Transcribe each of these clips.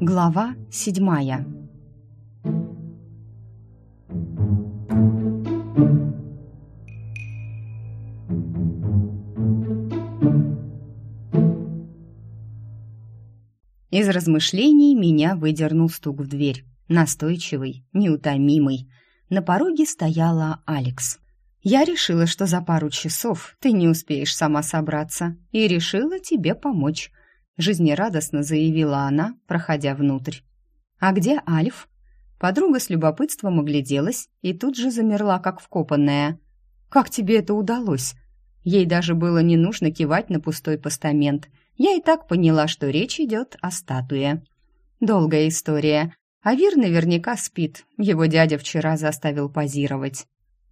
Глава седьмая Из размышлений меня выдернул стук в дверь. Настойчивый, неутомимый. На пороге стояла Алекс. Я решила, что за пару часов ты не успеешь сама собраться, и решила тебе помочь, жизнерадостно заявила она, проходя внутрь. А где Альф? Подруга с любопытством огляделась и тут же замерла, как вкопанная. Как тебе это удалось? Ей даже было не нужно кивать на пустой постамент. Я и так поняла, что речь идет о статуе. Долгая история. Авир наверняка спит. Его дядя вчера заставил позировать.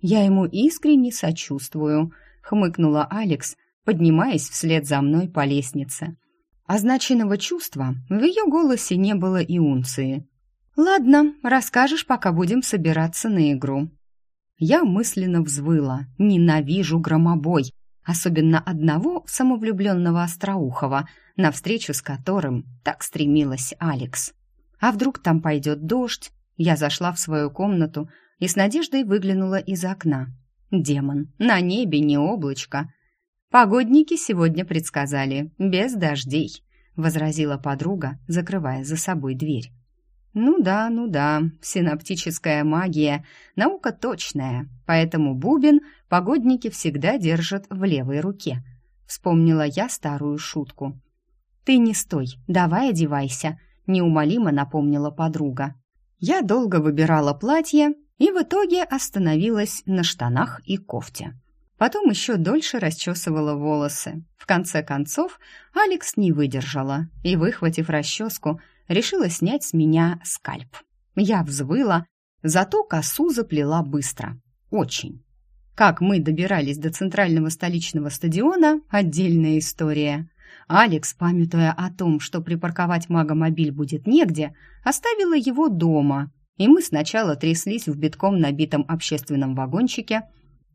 «Я ему искренне сочувствую», — хмыкнула Алекс, поднимаясь вслед за мной по лестнице. Означенного чувства в ее голосе не было и унции. «Ладно, расскажешь, пока будем собираться на игру». Я мысленно взвыла. «Ненавижу громобой», особенно одного самовлюбленного остроухого, навстречу с которым так стремилась Алекс. А вдруг там пойдет дождь? Я зашла в свою комнату, и с надеждой выглянула из окна. Демон, на небе не облачко. Погодники сегодня предсказали без дождей, возразила подруга, закрывая за собой дверь. Ну да, ну да, синаптическая магия наука точная, поэтому бубен погодники всегда держат в левой руке. Вспомнила я старую шутку. Ты не стой, давай одевайся, неумолимо напомнила подруга. Я долго выбирала платье и в итоге остановилась на штанах и кофте. Потом еще дольше расчесывала волосы. В конце концов, Алекс не выдержала и, выхватив расческу, решила снять с меня скальп. Я взвыла, зато косу заплела быстро. Очень. Как мы добирались до центрального столичного стадиона – отдельная история. Алекс, памятуя о том, что припарковать магомобиль будет негде, оставила его дома – и мы сначала тряслись в битком набитом общественном вагончике,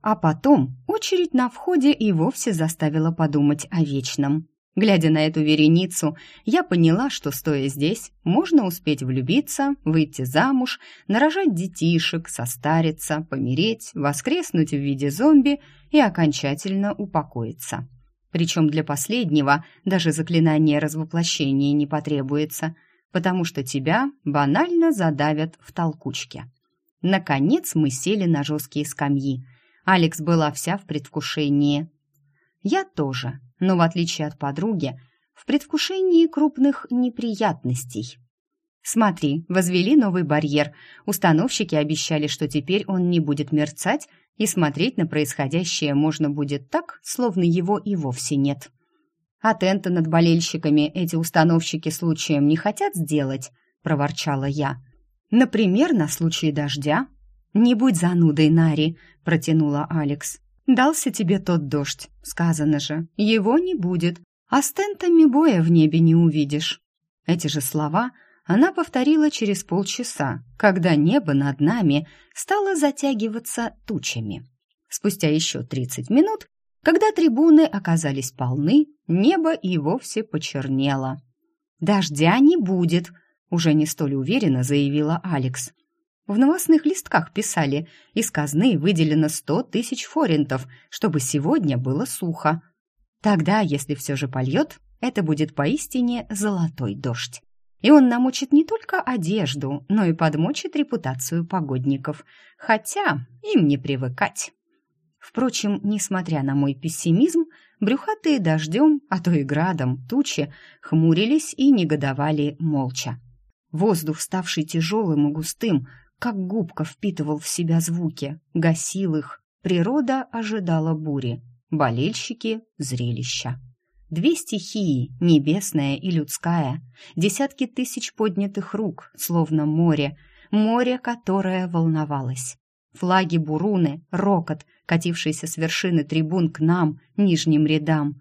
а потом очередь на входе и вовсе заставила подумать о вечном. Глядя на эту вереницу, я поняла, что, стоя здесь, можно успеть влюбиться, выйти замуж, нарожать детишек, состариться, помереть, воскреснуть в виде зомби и окончательно упокоиться. Причем для последнего даже заклинание развоплощения не потребуется – потому что тебя банально задавят в толкучке. Наконец мы сели на жесткие скамьи. Алекс была вся в предвкушении. Я тоже, но в отличие от подруги, в предвкушении крупных неприятностей. Смотри, возвели новый барьер. Установщики обещали, что теперь он не будет мерцать, и смотреть на происходящее можно будет так, словно его и вовсе нет. А тента над болельщиками эти установщики случаем не хотят сделать, проворчала я. Например, на случай дождя. Не будь занудой, Нари, протянула Алекс. Дался тебе тот дождь, сказано же. Его не будет, а с тентами боя в небе не увидишь. Эти же слова она повторила через полчаса, когда небо над нами стало затягиваться тучами. Спустя еще тридцать минут когда трибуны оказались полны, небо и вовсе почернело. «Дождя не будет», — уже не столь уверенно заявила Алекс. В новостных листках писали, из казны выделено сто тысяч форинтов, чтобы сегодня было сухо. Тогда, если все же польет, это будет поистине золотой дождь. И он намочит не только одежду, но и подмочит репутацию погодников. Хотя им не привыкать. Впрочем, несмотря на мой пессимизм, брюхатые дождем, а то и градом, тучи хмурились и негодовали молча. Воздух, ставший тяжелым и густым, как губка впитывал в себя звуки, гасил их. Природа ожидала бури, болельщики — зрелища. Две стихии, небесная и людская, десятки тысяч поднятых рук, словно море, море, которое волновалось. Флаги буруны, рокот, катившийся с вершины трибун к нам, нижним рядам.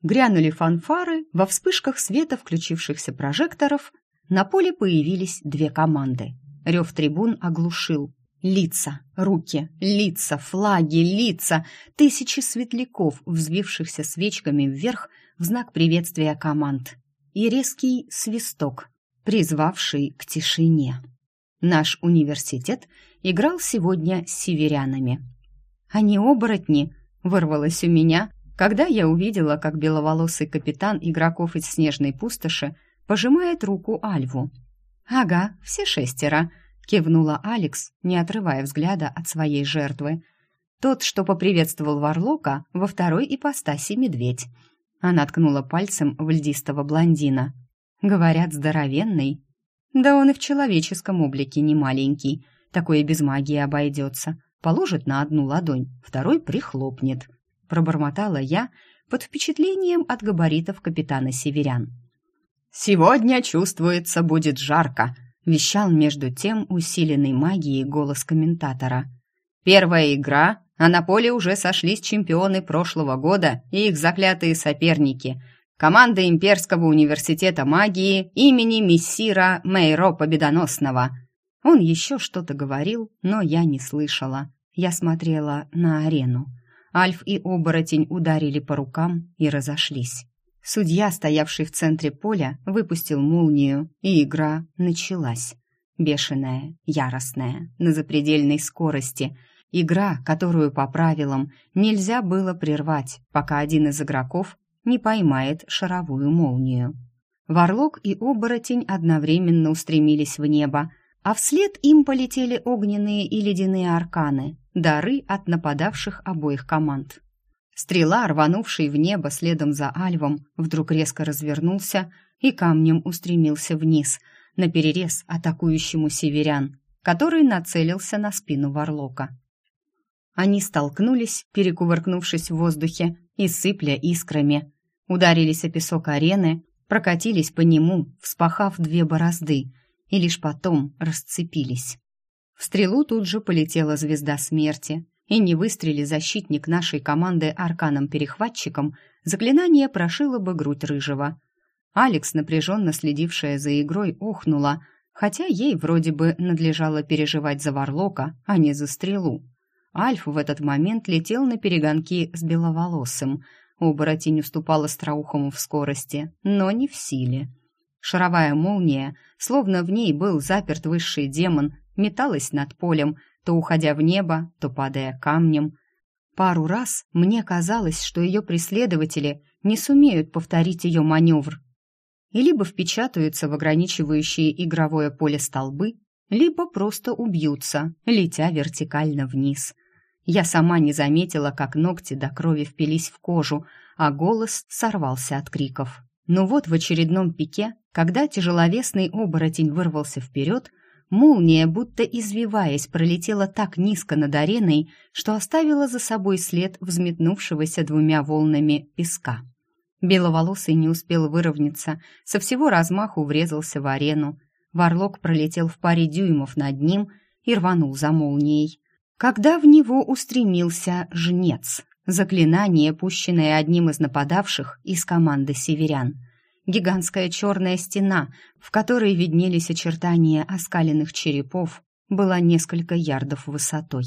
Грянули фанфары, во вспышках света включившихся прожекторов на поле появились две команды. Рев трибун оглушил. Лица, руки, лица, флаги, лица, тысячи светляков, взвившихся свечками вверх, в знак приветствия команд, и резкий свисток, призвавший к тишине. Наш университет играл сегодня с северянами. «Они оборотни!» — вырвалось у меня, когда я увидела, как беловолосый капитан игроков из снежной пустоши пожимает руку Альву. «Ага, все шестеро», — кивнула Алекс, не отрывая взгляда от своей жертвы. Тот, что поприветствовал Варлока, во второй ипостаси медведь. Она ткнула пальцем в льдистого блондина. Говорят, здоровенный. Да он и в человеческом облике не маленький. Такое без магии обойдется. Положит на одну ладонь, второй прихлопнет. Пробормотала я под впечатлением от габаритов капитана Северян. «Сегодня, чувствуется, будет жарко», — вещал между тем усиленный магией голос комментатора. «Первая игра, а на поле уже сошлись чемпионы прошлого года и их заклятые соперники — Команда Имперского университета магии имени мессира Мейро Победоносного. Он еще что-то говорил, но я не слышала. Я смотрела на арену. Альф и оборотень ударили по рукам и разошлись. Судья, стоявший в центре поля, выпустил молнию, и игра началась. Бешеная, яростная, на запредельной скорости. Игра, которую по правилам нельзя было прервать, пока один из игроков не поймает шаровую молнию. Варлок и оборотень одновременно устремились в небо, а вслед им полетели огненные и ледяные арканы, дары от нападавших обоих команд. Стрела, рванувший в небо следом за Альвом, вдруг резко развернулся и камнем устремился вниз, на перерез атакующему северян, который нацелился на спину Варлока. Они столкнулись, перекувыркнувшись в воздухе и сыпля искрами ударились о песок арены, прокатились по нему, вспахав две борозды, и лишь потом расцепились. В стрелу тут же полетела звезда смерти, и не выстрели защитник нашей команды арканом-перехватчиком, заклинание прошило бы грудь рыжего. Алекс, напряженно следившая за игрой, охнула, хотя ей вроде бы надлежало переживать за Варлока, а не за стрелу. Альф в этот момент летел на перегонки с беловолосым, Оборотень уступал остроухому в скорости, но не в силе. Шаровая молния, словно в ней был заперт высший демон, металась над полем, то уходя в небо, то падая камнем. Пару раз мне казалось, что ее преследователи не сумеют повторить ее маневр. И либо впечатаются в ограничивающие игровое поле столбы, либо просто убьются, летя вертикально вниз — я сама не заметила, как ногти до крови впились в кожу, а голос сорвался от криков. Но вот в очередном пике, когда тяжеловесный оборотень вырвался вперед, молния, будто извиваясь, пролетела так низко над ареной, что оставила за собой след взметнувшегося двумя волнами песка. Беловолосый не успел выровняться, со всего размаху врезался в арену. Варлок пролетел в паре дюймов над ним и рванул за молнией когда в него устремился жнец, заклинание, пущенное одним из нападавших из команды северян. Гигантская черная стена, в которой виднелись очертания оскаленных черепов, была несколько ярдов высотой.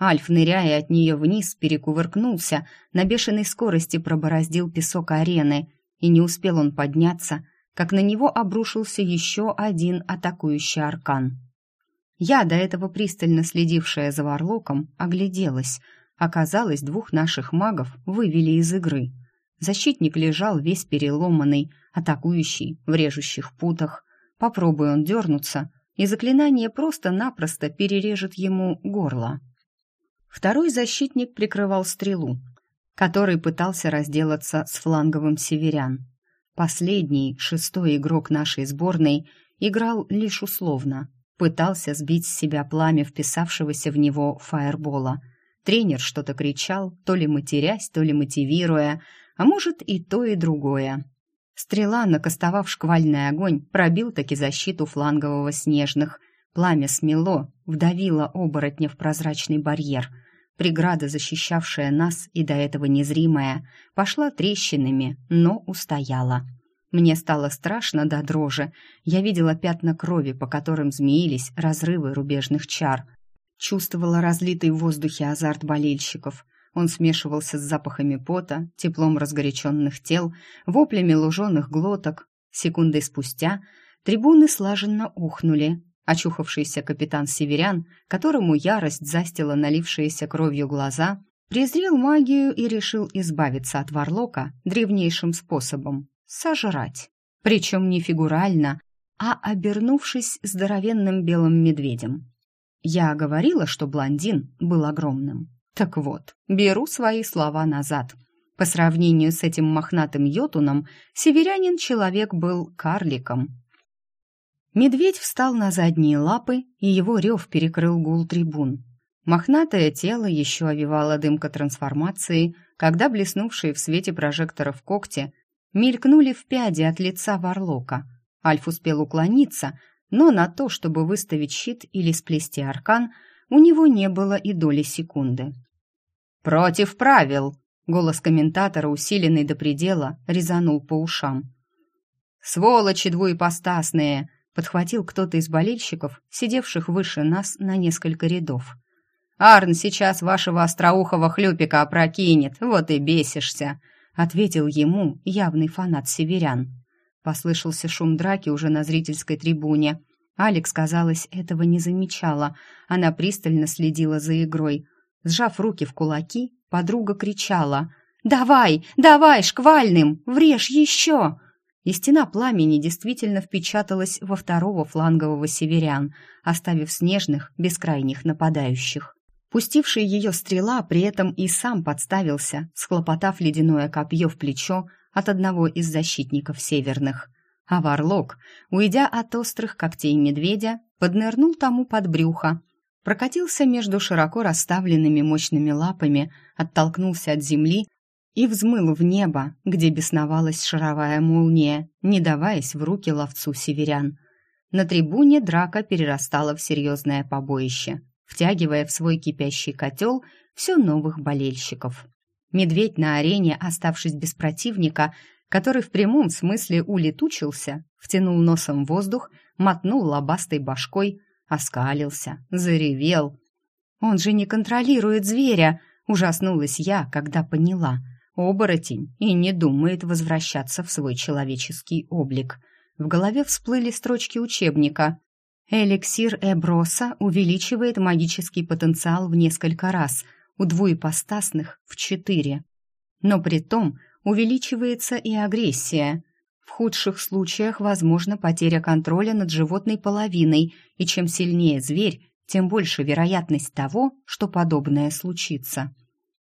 Альф, ныряя от нее вниз, перекувыркнулся, на бешеной скорости пробороздил песок арены, и не успел он подняться, как на него обрушился еще один атакующий аркан. Я, до этого пристально следившая за Варлоком, огляделась. Оказалось, двух наших магов вывели из игры. Защитник лежал весь переломанный, атакующий, в режущих путах. Попробуй он дернуться, и заклинание просто-напросто перережет ему горло. Второй защитник прикрывал стрелу, который пытался разделаться с фланговым северян. Последний, шестой игрок нашей сборной, играл лишь условно, Пытался сбить с себя пламя вписавшегося в него фаербола. Тренер что-то кричал, то ли матерясь, то ли мотивируя, а может и то, и другое. Стрела, накостовав шквальный огонь, пробил таки защиту флангового снежных. Пламя смело, вдавило оборотня в прозрачный барьер. Преграда, защищавшая нас и до этого незримая, пошла трещинами, но устояла. Мне стало страшно до дрожи. Я видела пятна крови, по которым змеились разрывы рубежных чар. Чувствовала разлитый в воздухе азарт болельщиков. Он смешивался с запахами пота, теплом разгоряченных тел, воплями луженых глоток. Секундой спустя трибуны слаженно ухнули. Очухавшийся капитан Северян, которому ярость застила налившиеся кровью глаза, презрел магию и решил избавиться от Варлока древнейшим способом — сожрать. Причем не фигурально, а обернувшись здоровенным белым медведем. Я говорила, что блондин был огромным. Так вот, беру свои слова назад. По сравнению с этим мохнатым йотуном, северянин человек был карликом. Медведь встал на задние лапы, и его рев перекрыл гул трибун. Мохнатое тело еще овивало дымка трансформации, когда блеснувшие в свете прожекторов когти мелькнули в пяди от лица Варлока. Альф успел уклониться, но на то, чтобы выставить щит или сплести аркан, у него не было и доли секунды. «Против правил!» — голос комментатора, усиленный до предела, резанул по ушам. «Сволочи двуепостасные!» — подхватил кто-то из болельщиков, сидевших выше нас на несколько рядов. «Арн сейчас вашего остроухого хлюпика опрокинет, вот и бесишься!» — ответил ему явный фанат северян. Послышался шум драки уже на зрительской трибуне. Алекс, казалось, этого не замечала. Она пристально следила за игрой — Сжав руки в кулаки, подруга кричала «Давай, давай, шквальным! Врежь еще!» И стена пламени действительно впечаталась во второго флангового северян, оставив снежных, бескрайних нападающих. Пустивший ее стрела при этом и сам подставился, схлопотав ледяное копье в плечо от одного из защитников северных. А Варлок, уйдя от острых когтей медведя, поднырнул тому под брюхо, прокатился между широко расставленными мощными лапами, оттолкнулся от земли и взмыл в небо, где бесновалась шаровая молния, не даваясь в руки ловцу северян. На трибуне драка перерастала в серьезное побоище, втягивая в свой кипящий котел все новых болельщиков. Медведь на арене, оставшись без противника, который в прямом смысле улетучился, втянул носом воздух, мотнул лобастой башкой, оскалился, заревел. «Он же не контролирует зверя!» — ужаснулась я, когда поняла. Оборотень и не думает возвращаться в свой человеческий облик. В голове всплыли строчки учебника. «Эликсир Эброса увеличивает магический потенциал в несколько раз, у двуепостасных — в четыре. Но при том увеличивается и агрессия. В худших случаях возможна потеря контроля над животной половиной, и чем сильнее зверь, тем больше вероятность того, что подобное случится.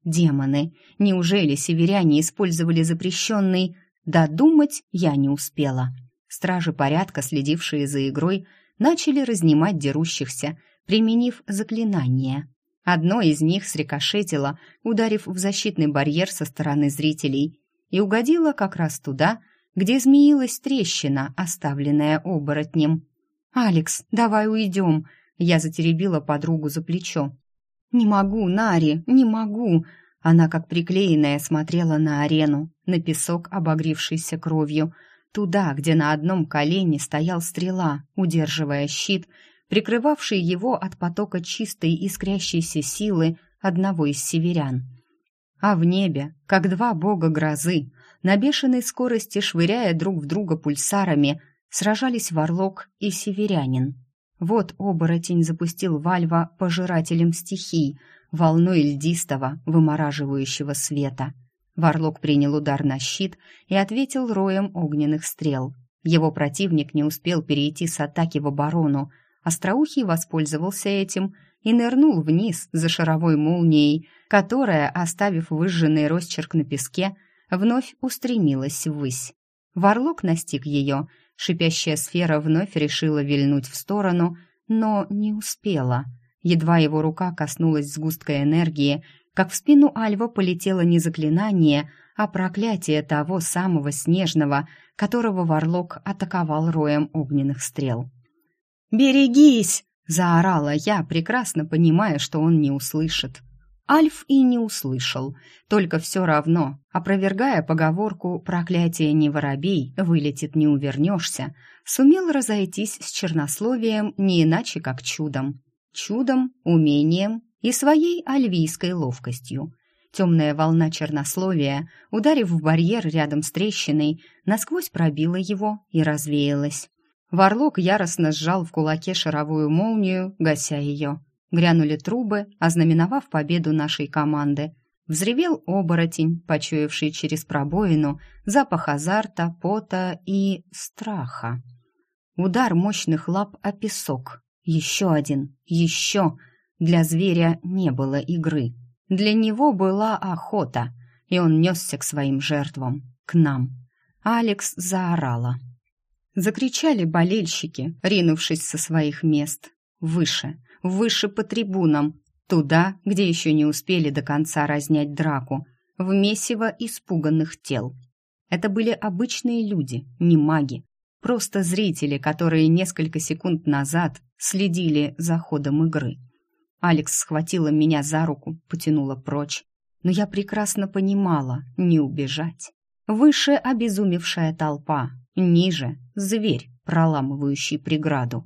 Демоны, неужели северяне использовали запрещенный? Додумать я не успела. Стражи порядка, следившие за игрой, начали разнимать дерущихся, применив заклинание. Одно из них срикошетило, ударив в защитный барьер со стороны зрителей, и угодило как раз туда, где змеилась трещина, оставленная оборотнем. «Алекс, давай уйдем!» Я затеребила подругу за плечо. «Не могу, Нари, не могу!» Она, как приклеенная, смотрела на арену, на песок, обогревшийся кровью, туда, где на одном колене стоял стрела, удерживая щит, прикрывавший его от потока чистой искрящейся силы одного из северян. А в небе, как два бога грозы, на бешеной скорости швыряя друг в друга пульсарами, сражались Варлок и Северянин. Вот оборотень запустил Вальва пожирателем стихий, волной льдистого, вымораживающего света. Варлок принял удар на щит и ответил роем огненных стрел. Его противник не успел перейти с атаки в оборону. Остроухий воспользовался этим и нырнул вниз за шаровой молнией, которая, оставив выжженный росчерк на песке, вновь устремилась ввысь. Варлок настиг ее, шипящая сфера вновь решила вильнуть в сторону, но не успела. Едва его рука коснулась сгустка энергии, как в спину Альва полетело не заклинание, а проклятие того самого снежного, которого Варлок атаковал роем огненных стрел. «Берегись!» — заорала я, прекрасно понимая, что он не услышит. Альф и не услышал, только все равно, опровергая поговорку «проклятие не воробей, вылетит не увернешься», сумел разойтись с чернословием не иначе как чудом. Чудом, умением и своей альвийской ловкостью. Темная волна чернословия, ударив в барьер рядом с трещиной, насквозь пробила его и развеялась. Варлок яростно сжал в кулаке шаровую молнию, гася ее. Грянули трубы, ознаменовав победу нашей команды. Взревел оборотень, почуявший через пробоину запах азарта, пота и страха. Удар мощных лап о песок. Еще один, еще. Для зверя не было игры. Для него была охота, и он несся к своим жертвам, к нам. Алекс заорала. Закричали болельщики, ринувшись со своих мест. Выше, выше по трибунам, туда, где еще не успели до конца разнять драку, в месиво испуганных тел. Это были обычные люди, не маги, просто зрители, которые несколько секунд назад следили за ходом игры. Алекс схватила меня за руку, потянула прочь. Но я прекрасно понимала, не убежать. Выше обезумевшая толпа, ниже зверь, проламывающий преграду.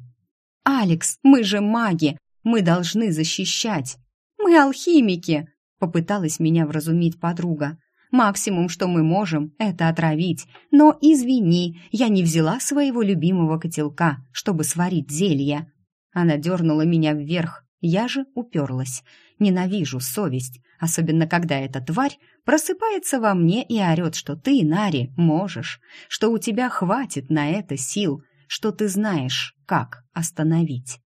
«Алекс, мы же маги! Мы должны защищать! Мы алхимики!» Попыталась меня вразумить подруга. «Максимум, что мы можем, это отравить. Но, извини, я не взяла своего любимого котелка, чтобы сварить зелье». Она дернула меня вверх, я же уперлась. Ненавижу совесть, особенно когда эта тварь просыпается во мне и орет, что ты, Нари, можешь, что у тебя хватит на это сил, что ты знаешь, как остановить.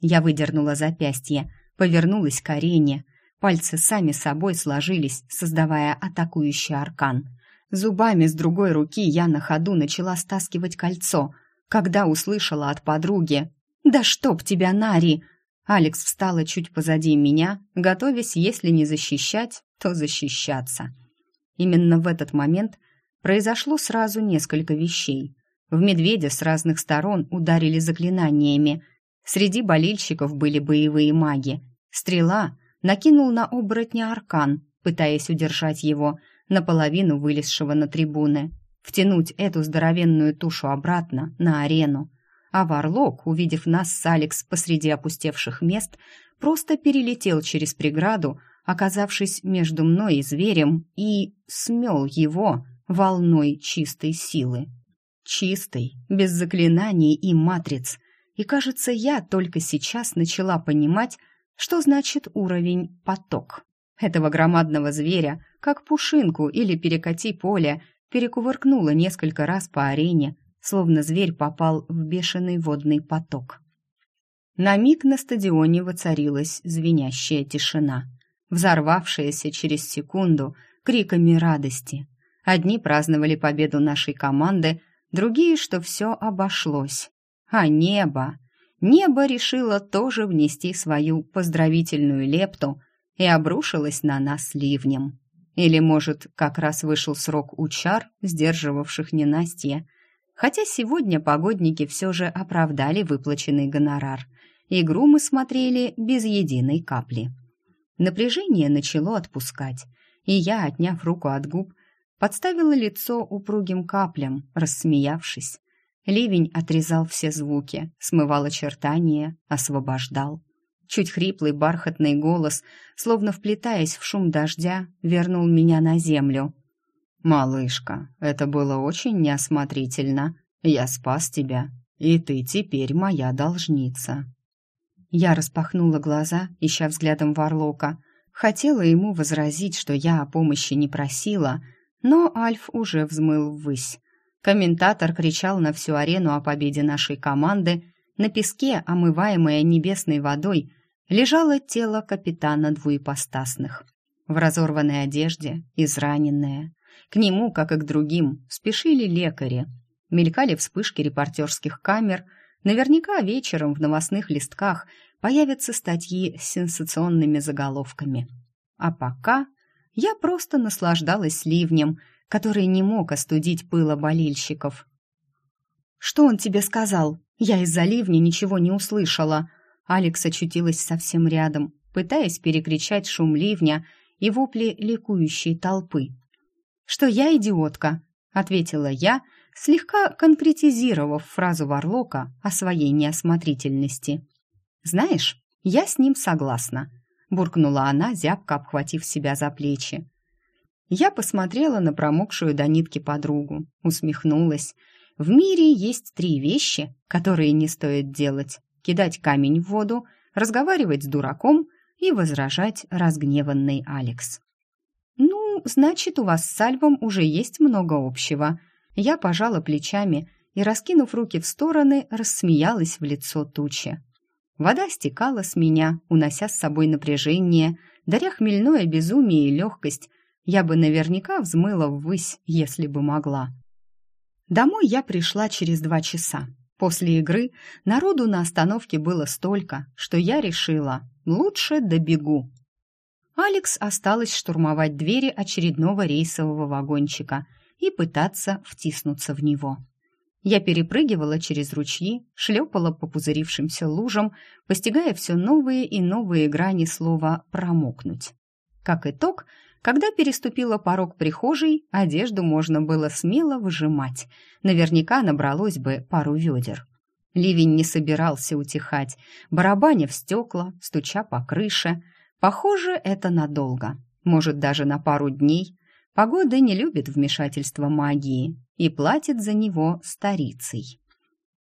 Я выдернула запястье, повернулась к арене. Пальцы сами собой сложились, создавая атакующий аркан. Зубами с другой руки я на ходу начала стаскивать кольцо, когда услышала от подруги «Да чтоб тебя, Нари!» Алекс встала чуть позади меня, готовясь, если не защищать, то защищаться. Именно в этот момент произошло сразу несколько вещей. В медведя с разных сторон ударили заклинаниями. Среди болельщиков были боевые маги. Стрела накинул на оборотня аркан, пытаясь удержать его, наполовину вылезшего на трибуны. Втянуть эту здоровенную тушу обратно на арену а Варлок, увидев нас с Алекс посреди опустевших мест, просто перелетел через преграду, оказавшись между мной и зверем, и смел его волной чистой силы. Чистой, без заклинаний и матриц. И, кажется, я только сейчас начала понимать, что значит уровень «поток». Этого громадного зверя, как пушинку или перекати поле, перекувыркнуло несколько раз по арене, словно зверь попал в бешеный водный поток. На миг на стадионе воцарилась звенящая тишина, взорвавшаяся через секунду криками радости. Одни праздновали победу нашей команды, другие, что все обошлось. А небо... Небо решило тоже внести свою поздравительную лепту и обрушилось на нас ливнем. Или, может, как раз вышел срок у чар, сдерживавших ненастье, Хотя сегодня погодники все же оправдали выплаченный гонорар. Игру мы смотрели без единой капли. Напряжение начало отпускать, и я, отняв руку от губ, подставила лицо упругим каплям, рассмеявшись. Ливень отрезал все звуки, смывал очертания, освобождал. Чуть хриплый бархатный голос, словно вплетаясь в шум дождя, вернул меня на землю. «Малышка, это было очень неосмотрительно. Я спас тебя, и ты теперь моя должница». Я распахнула глаза, ища взглядом Варлока. Хотела ему возразить, что я о помощи не просила, но Альф уже взмыл ввысь. Комментатор кричал на всю арену о победе нашей команды. На песке, омываемое небесной водой, лежало тело капитана двуепостасных. В разорванной одежде, израненное, к нему, как и к другим, спешили лекари. Мелькали вспышки репортерских камер. Наверняка вечером в новостных листках появятся статьи с сенсационными заголовками. А пока я просто наслаждалась ливнем, который не мог остудить пыло болельщиков. «Что он тебе сказал? Я из-за ливня ничего не услышала». Алекс очутилась совсем рядом, пытаясь перекричать шум ливня и вопли ликующей толпы что я идиотка», — ответила я, слегка конкретизировав фразу Варлока о своей неосмотрительности. «Знаешь, я с ним согласна. буркнула она, зябко обхватив себя за плечи. Я посмотрела на промокшую до нитки подругу, усмехнулась. В мире есть три вещи, которые не стоит делать: кидать камень в воду, разговаривать с дураком и возражать разгневанный Алекс. Значит, у вас с Сальвом уже есть много общего. Я пожала плечами и, раскинув руки в стороны, рассмеялась в лицо тучи. Вода стекала с меня, унося с собой напряжение, даря хмельное безумие и легкость. Я бы наверняка взмыла ввысь, если бы могла. Домой я пришла через два часа. После игры народу на остановке было столько, что я решила, лучше добегу. Алекс осталось штурмовать двери очередного рейсового вагончика и пытаться втиснуться в него. Я перепрыгивала через ручьи, шлепала по пузырившимся лужам, постигая все новые и новые грани слова «промокнуть». Как итог, когда переступила порог прихожей, одежду можно было смело выжимать. Наверняка набралось бы пару ведер. Ливень не собирался утихать, барабаня в стекла, стуча по крыше. Похоже, это надолго, может, даже на пару дней. Погода не любит вмешательства магии, и платит за него старицей.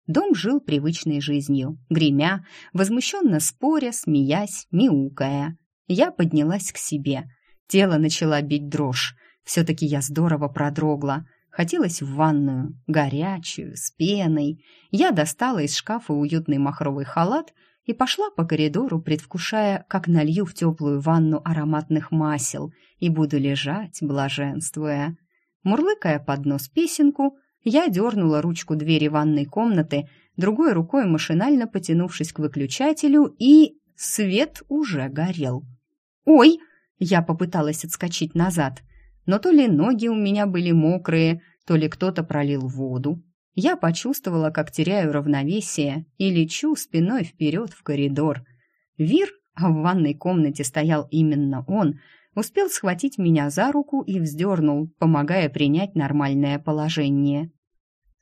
Дом жил привычной жизнью, гремя, возмущенно споря, смеясь, мяукая. Я поднялась к себе. Тело начало бить дрожь. Все-таки я здорово продрогла. Хотелось в ванную, горячую, с пеной. Я достала из шкафа уютный махровый халат и пошла по коридору, предвкушая, как налью в теплую ванну ароматных масел и буду лежать, блаженствуя. Мурлыкая под нос песенку, я дернула ручку двери ванной комнаты, другой рукой машинально потянувшись к выключателю, и свет уже горел. «Ой!» — я попыталась отскочить назад, но то ли ноги у меня были мокрые, то ли кто-то пролил воду. Я почувствовала, как теряю равновесие и лечу спиной вперед в коридор. Вир, а в ванной комнате стоял именно он, успел схватить меня за руку и вздернул, помогая принять нормальное положение.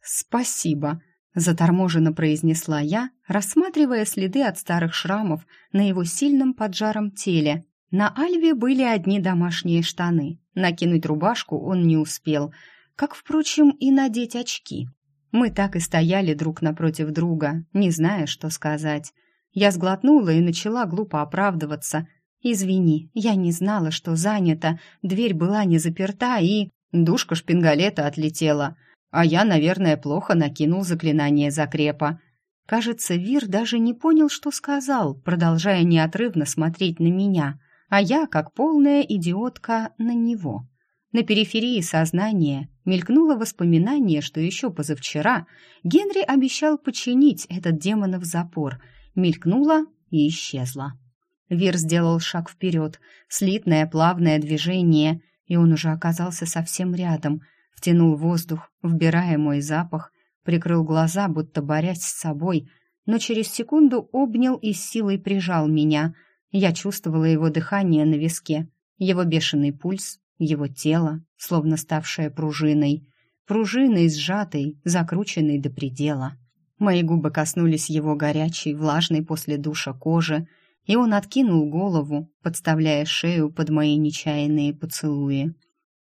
«Спасибо», — заторможенно произнесла я, рассматривая следы от старых шрамов на его сильном поджаром теле. На Альве были одни домашние штаны. Накинуть рубашку он не успел, как, впрочем, и надеть очки. Мы так и стояли друг напротив друга, не зная, что сказать. Я сглотнула и начала глупо оправдываться — «Извини, я не знала, что занято, дверь была не заперта и...» Душка шпингалета отлетела, а я, наверное, плохо накинул заклинание закрепа. Кажется, Вир даже не понял, что сказал, продолжая неотрывно смотреть на меня, а я, как полная идиотка, на него. На периферии сознания мелькнуло воспоминание, что еще позавчера Генри обещал починить этот демонов запор, мелькнуло и исчезло. Вир сделал шаг вперед, слитное плавное движение, и он уже оказался совсем рядом, втянул воздух, вбирая мой запах, прикрыл глаза, будто борясь с собой, но через секунду обнял и с силой прижал меня. Я чувствовала его дыхание на виске, его бешеный пульс, его тело, словно ставшее пружиной, пружиной сжатой, закрученной до предела. Мои губы коснулись его горячей, влажной после душа кожи, и он откинул голову, подставляя шею под мои нечаянные поцелуи.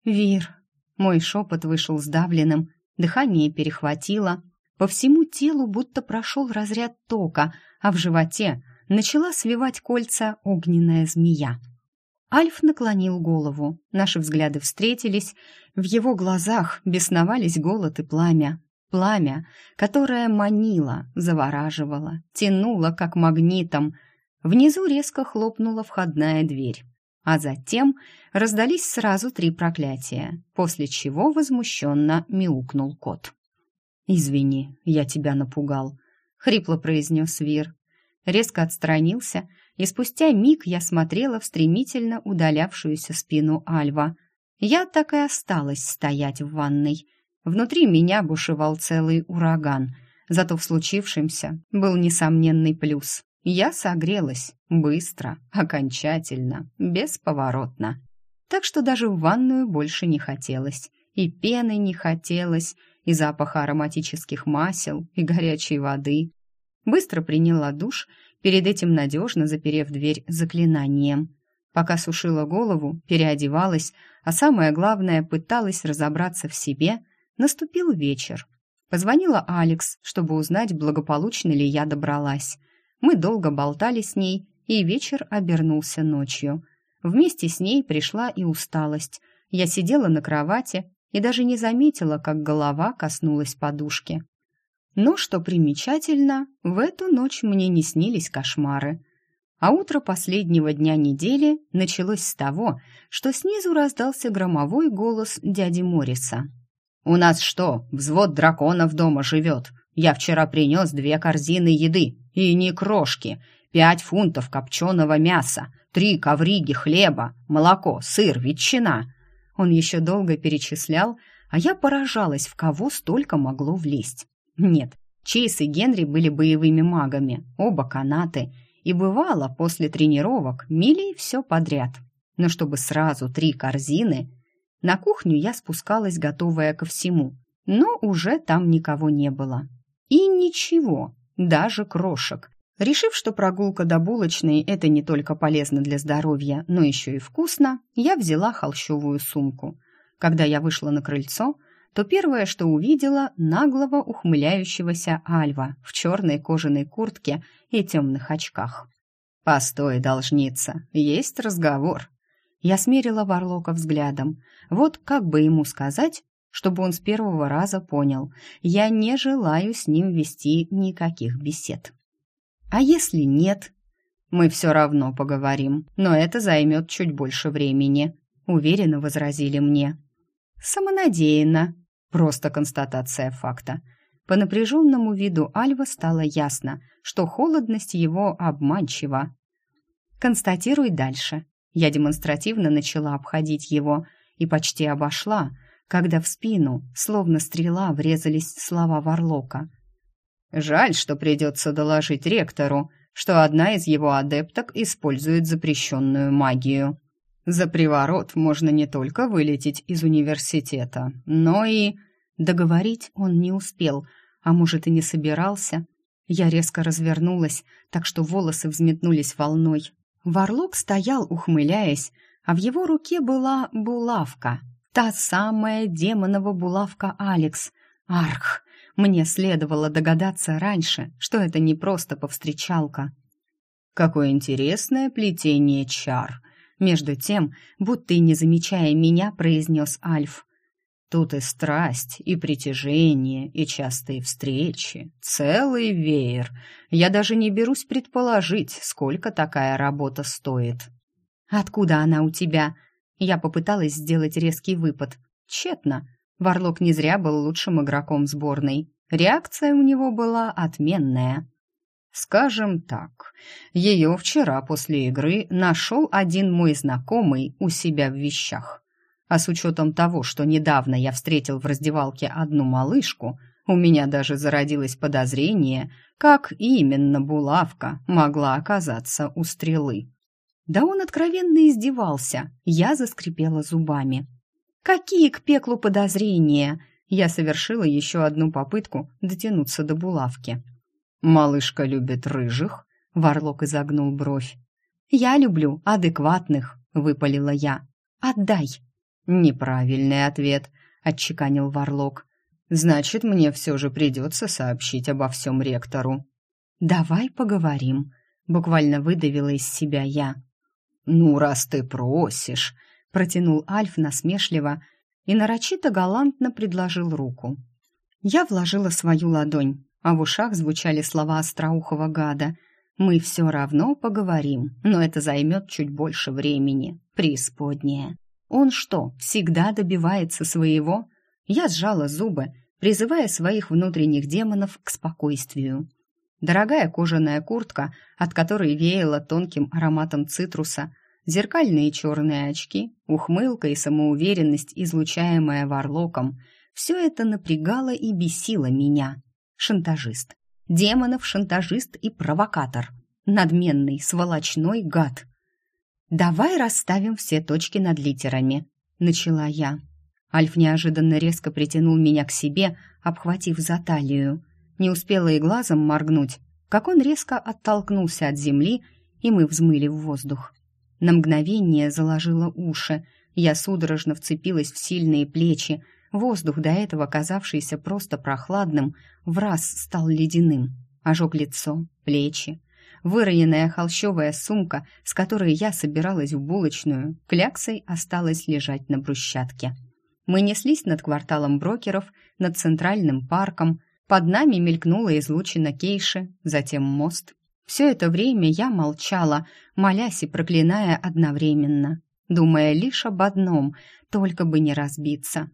«Вир!» Мой шепот вышел сдавленным, дыхание перехватило, по всему телу будто прошел разряд тока, а в животе начала свивать кольца огненная змея. Альф наклонил голову, наши взгляды встретились, в его глазах бесновались голод и пламя. Пламя, которое манило, завораживало, тянуло, как магнитом — Внизу резко хлопнула входная дверь, а затем раздались сразу три проклятия, после чего возмущенно мяукнул кот. «Извини, я тебя напугал», — хрипло произнес Вир. Резко отстранился, и спустя миг я смотрела в стремительно удалявшуюся спину Альва. Я так и осталась стоять в ванной. Внутри меня бушевал целый ураган, зато в случившемся был несомненный плюс. Я согрелась быстро, окончательно, бесповоротно. Так что даже в ванную больше не хотелось. И пены не хотелось, и запаха ароматических масел, и горячей воды. Быстро приняла душ, перед этим надежно заперев дверь заклинанием. Пока сушила голову, переодевалась, а самое главное, пыталась разобраться в себе, наступил вечер. Позвонила Алекс, чтобы узнать, благополучно ли я добралась. Мы долго болтали с ней, и вечер обернулся ночью. Вместе с ней пришла и усталость. Я сидела на кровати и даже не заметила, как голова коснулась подушки. Но, что примечательно, в эту ночь мне не снились кошмары. А утро последнего дня недели началось с того, что снизу раздался громовой голос дяди Мориса. «У нас что, взвод драконов дома живет? Я вчера принес две корзины еды, и не крошки, пять фунтов копченого мяса, три ковриги хлеба, молоко, сыр, ветчина». Он еще долго перечислял, а я поражалась, в кого столько могло влезть. Нет, Чейз и Генри были боевыми магами, оба канаты — и бывало, после тренировок мили все подряд. Но чтобы сразу три корзины... На кухню я спускалась, готовая ко всему, но уже там никого не было. И ничего, даже крошек. Решив, что прогулка до булочной – это не только полезно для здоровья, но еще и вкусно, я взяла холщовую сумку. Когда я вышла на крыльцо, то первое, что увидела, наглого ухмыляющегося Альва в черной кожаной куртке и темных очках. «Постой, должница, есть разговор». Я смерила Варлока взглядом. Вот как бы ему сказать, чтобы он с первого раза понял, я не желаю с ним вести никаких бесед. А если нет? Мы все равно поговорим, но это займет чуть больше времени, уверенно возразили мне. Самонадеянно, Просто констатация факта. По напряженному виду Альва стало ясно, что холодность его обманчива. «Констатируй дальше». Я демонстративно начала обходить его и почти обошла, когда в спину, словно стрела, врезались слова Варлока. «Жаль, что придется доложить ректору, что одна из его адепток использует запрещенную магию. За приворот можно не только вылететь из университета, но и...» Договорить он не успел, а может и не собирался. Я резко развернулась, так что волосы взметнулись волной. Варлок стоял, ухмыляясь, а в его руке была булавка. Та самая демонова булавка Алекс. Арх! Мне следовало догадаться раньше, что это не просто повстречалка. Какое интересное плетение чар! Между тем, будто и не замечая меня, произнес Альф. Тут и страсть, и притяжение, и частые встречи. Целый веер. Я даже не берусь предположить, сколько такая работа стоит. «Откуда она у тебя?» Я попыталась сделать резкий выпад. Тщетно. Варлок не зря был лучшим игроком сборной. Реакция у него была отменная. Скажем так, ее вчера после игры нашел один мой знакомый у себя в вещах. А с учетом того, что недавно я встретил в раздевалке одну малышку, у меня даже зародилось подозрение, как именно булавка могла оказаться у стрелы. Да он откровенно издевался. Я заскрипела зубами. Какие к пеклу подозрения? Я совершила еще одну попытку дотянуться до булавки. Малышка любит рыжих, Варлок изогнул бровь. Я люблю адекватных, выпалила я. Отдай. «Неправильный ответ», — отчеканил Варлок. «Значит, мне все же придется сообщить обо всем ректору». «Давай поговорим», — буквально выдавила из себя я. «Ну, раз ты просишь», — протянул Альф насмешливо и нарочито галантно предложил руку. Я вложила свою ладонь, а в ушах звучали слова остроухого гада. «Мы все равно поговорим, но это займет чуть больше времени. Преисподняя». Он что, всегда добивается своего? Я сжала зубы, призывая своих внутренних демонов к спокойствию. Дорогая кожаная куртка, от которой веяло тонким ароматом цитруса, зеркальные черные очки, ухмылка и самоуверенность, излучаемая варлоком, все это напрягало и бесило меня. Шантажист. Демонов шантажист и провокатор. Надменный, сволочной гад. «Давай расставим все точки над литерами», — начала я. Альф неожиданно резко притянул меня к себе, обхватив за талию. Не успела и глазом моргнуть, как он резко оттолкнулся от земли, и мы взмыли в воздух. На мгновение заложило уши, я судорожно вцепилась в сильные плечи, воздух, до этого казавшийся просто прохладным, в раз стал ледяным. Ожег лицо, плечи. Выроненная холщовая сумка, с которой я собиралась в булочную, кляксой осталась лежать на брусчатке. Мы неслись над кварталом брокеров, над центральным парком. Под нами мелькнула излучина Кейши, затем мост. Все это время я молчала, молясь и проклиная одновременно, думая лишь об одном, только бы не разбиться.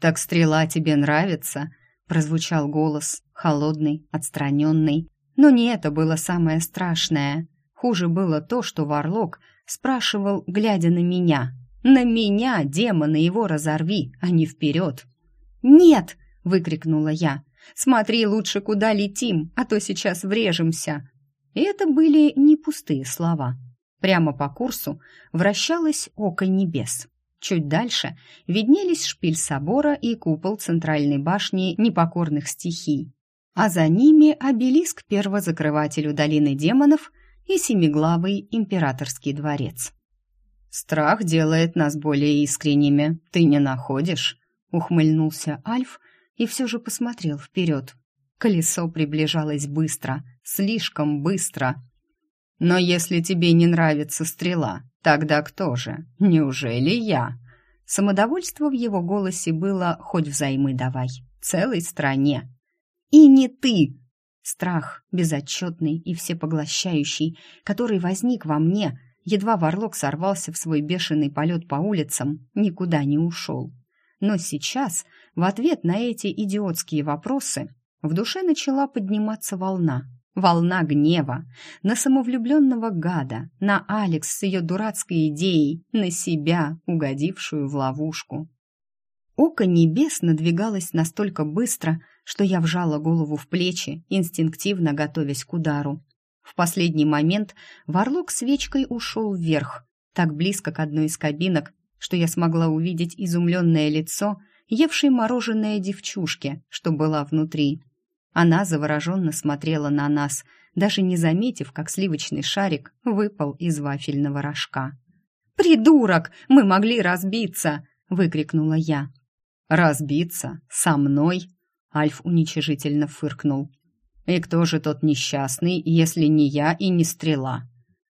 «Так стрела тебе нравится?» — прозвучал голос, холодный, отстраненный. Но не это было самое страшное. Хуже было то, что Варлок спрашивал, глядя на меня — на меня, демона, его разорви, а не вперед. «Нет!» — выкрикнула я. «Смотри лучше, куда летим, а то сейчас врежемся!» И это были не пустые слова. Прямо по курсу вращалось око небес. Чуть дальше виднелись шпиль собора и купол центральной башни непокорных стихий. А за ними обелиск первозакрывателю долины демонов и семиглавый императорский дворец. «Страх делает нас более искренними, ты не находишь?» Ухмыльнулся Альф и все же посмотрел вперед. Колесо приближалось быстро, слишком быстро. «Но если тебе не нравится стрела, тогда кто же? Неужели я?» Самодовольство в его голосе было «хоть взаймы давай, целой стране». «И не ты!» Страх, безотчетный и всепоглощающий, который возник во мне, Едва Варлок сорвался в свой бешеный полет по улицам, никуда не ушел. Но сейчас, в ответ на эти идиотские вопросы, в душе начала подниматься волна. Волна гнева на самовлюбленного гада, на Алекс с ее дурацкой идеей, на себя, угодившую в ловушку. Око небес надвигалось настолько быстро, что я вжала голову в плечи, инстинктивно готовясь к удару. В последний момент Варлок свечкой ушел вверх, так близко к одной из кабинок, что я смогла увидеть изумленное лицо, евшей мороженое девчушки, что была внутри. Она завороженно смотрела на нас, даже не заметив, как сливочный шарик выпал из вафельного рожка. «Придурок! Мы могли разбиться!» — выкрикнула я. «Разбиться? Со мной?» Альф уничижительно фыркнул. И кто же тот несчастный, если не я и не стрела?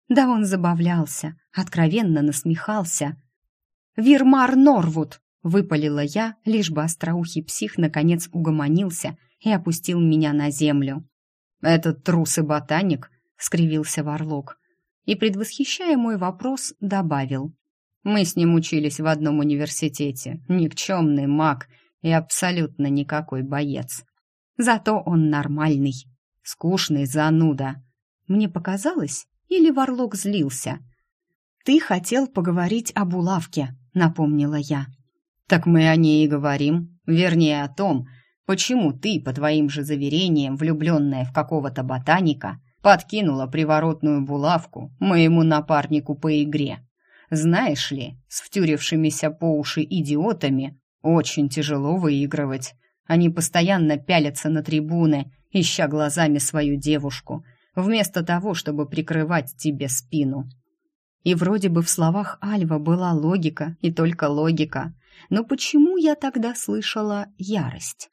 Да он забавлялся, откровенно насмехался. «Вирмар Норвуд!» — выпалила я, лишь бы остроухий псих наконец угомонился и опустил меня на землю. «Этот трус и ботаник!» — скривился Варлок. И, предвосхищая мой вопрос, добавил. «Мы с ним учились в одном университете. Никчемный маг и абсолютно никакой боец. Зато он нормальный. Скучный зануда. Мне показалось, или Варлок злился? «Ты хотел поговорить об улавке», — напомнила я. «Так мы о ней и говорим. Вернее, о том, почему ты, по твоим же заверениям, влюбленная в какого-то ботаника, подкинула приворотную булавку моему напарнику по игре. Знаешь ли, с втюрившимися по уши идиотами очень тяжело выигрывать. Они постоянно пялятся на трибуны, ища глазами свою девушку, вместо того, чтобы прикрывать тебе спину. И вроде бы в словах Альва была логика, и только логика. Но почему я тогда слышала ярость?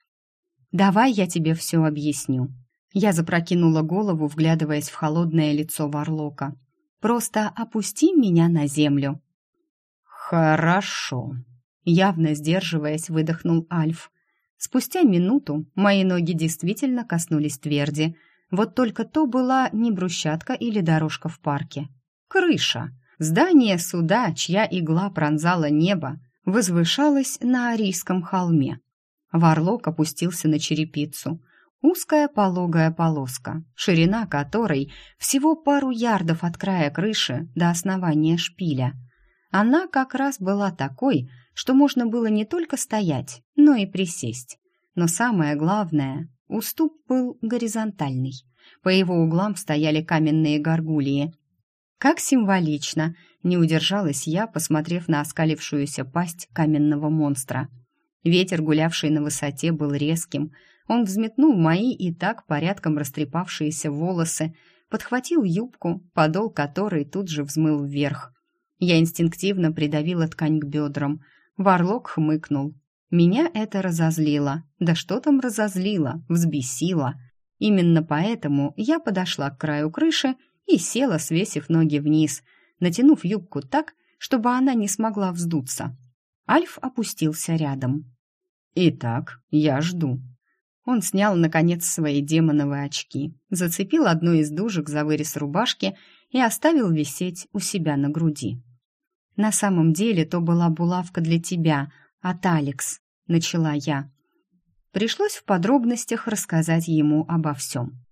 «Давай я тебе все объясню». Я запрокинула голову, вглядываясь в холодное лицо Варлока. «Просто опусти меня на землю». «Хорошо», — явно сдерживаясь, выдохнул Альф. Спустя минуту мои ноги действительно коснулись тверди. Вот только то была не брусчатка или дорожка в парке. Крыша. Здание суда, чья игла пронзала небо, возвышалось на Арийском холме. Варлок опустился на черепицу. Узкая пологая полоска, ширина которой всего пару ярдов от края крыши до основания шпиля. Она как раз была такой, что можно было не только стоять, но и присесть. Но самое главное, уступ был горизонтальный. По его углам стояли каменные горгульи. Как символично, не удержалась я, посмотрев на оскалившуюся пасть каменного монстра. Ветер, гулявший на высоте, был резким. Он взметнул мои и так порядком растрепавшиеся волосы, подхватил юбку, подол которой тут же взмыл вверх. Я инстинктивно придавила ткань к бедрам. Варлок хмыкнул. Меня это разозлило. Да что там разозлило, взбесило. Именно поэтому я подошла к краю крыши и села, свесив ноги вниз, натянув юбку так, чтобы она не смогла вздуться. Альф опустился рядом. «Итак, я жду». Он снял, наконец, свои демоновые очки, зацепил одну из дужек за вырез рубашки и оставил висеть у себя на груди. «На самом деле то была булавка для тебя, от Алекс», — начала я. Пришлось в подробностях рассказать ему обо всем.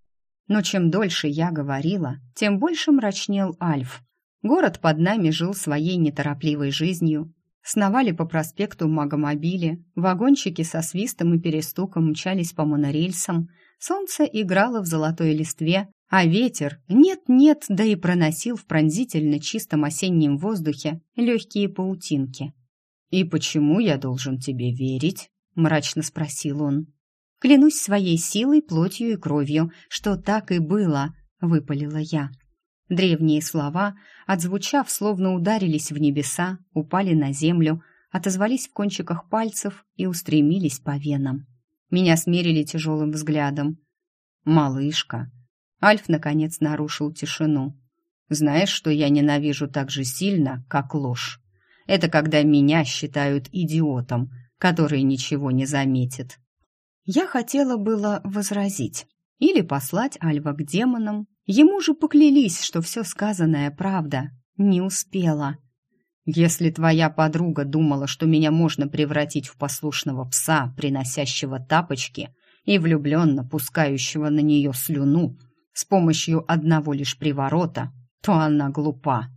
Но чем дольше я говорила, тем больше мрачнел Альф. Город под нами жил своей неторопливой жизнью. Сновали по проспекту магомобили, вагончики со свистом и перестуком мчались по монорельсам, солнце играло в золотой листве, а ветер нет-нет, да и проносил в пронзительно чистом осеннем воздухе легкие паутинки. «И почему я должен тебе верить?» — мрачно спросил он. «Клянусь своей силой, плотью и кровью, что так и было», — выпалила я. Древние слова, отзвучав, словно ударились в небеса, упали на землю, отозвались в кончиках пальцев и устремились по венам. Меня смерили тяжелым взглядом. «Малышка!» Альф, наконец, нарушил тишину. «Знаешь, что я ненавижу так же сильно, как ложь? Это когда меня считают идиотом, который ничего не заметит». Я хотела было возразить или послать Альва к демонам, Ему же поклялись, что все сказанное правда. Не успела. Если твоя подруга думала, что меня можно превратить в послушного пса, приносящего тапочки и влюбленно пускающего на нее слюну с помощью одного лишь приворота, то она глупа.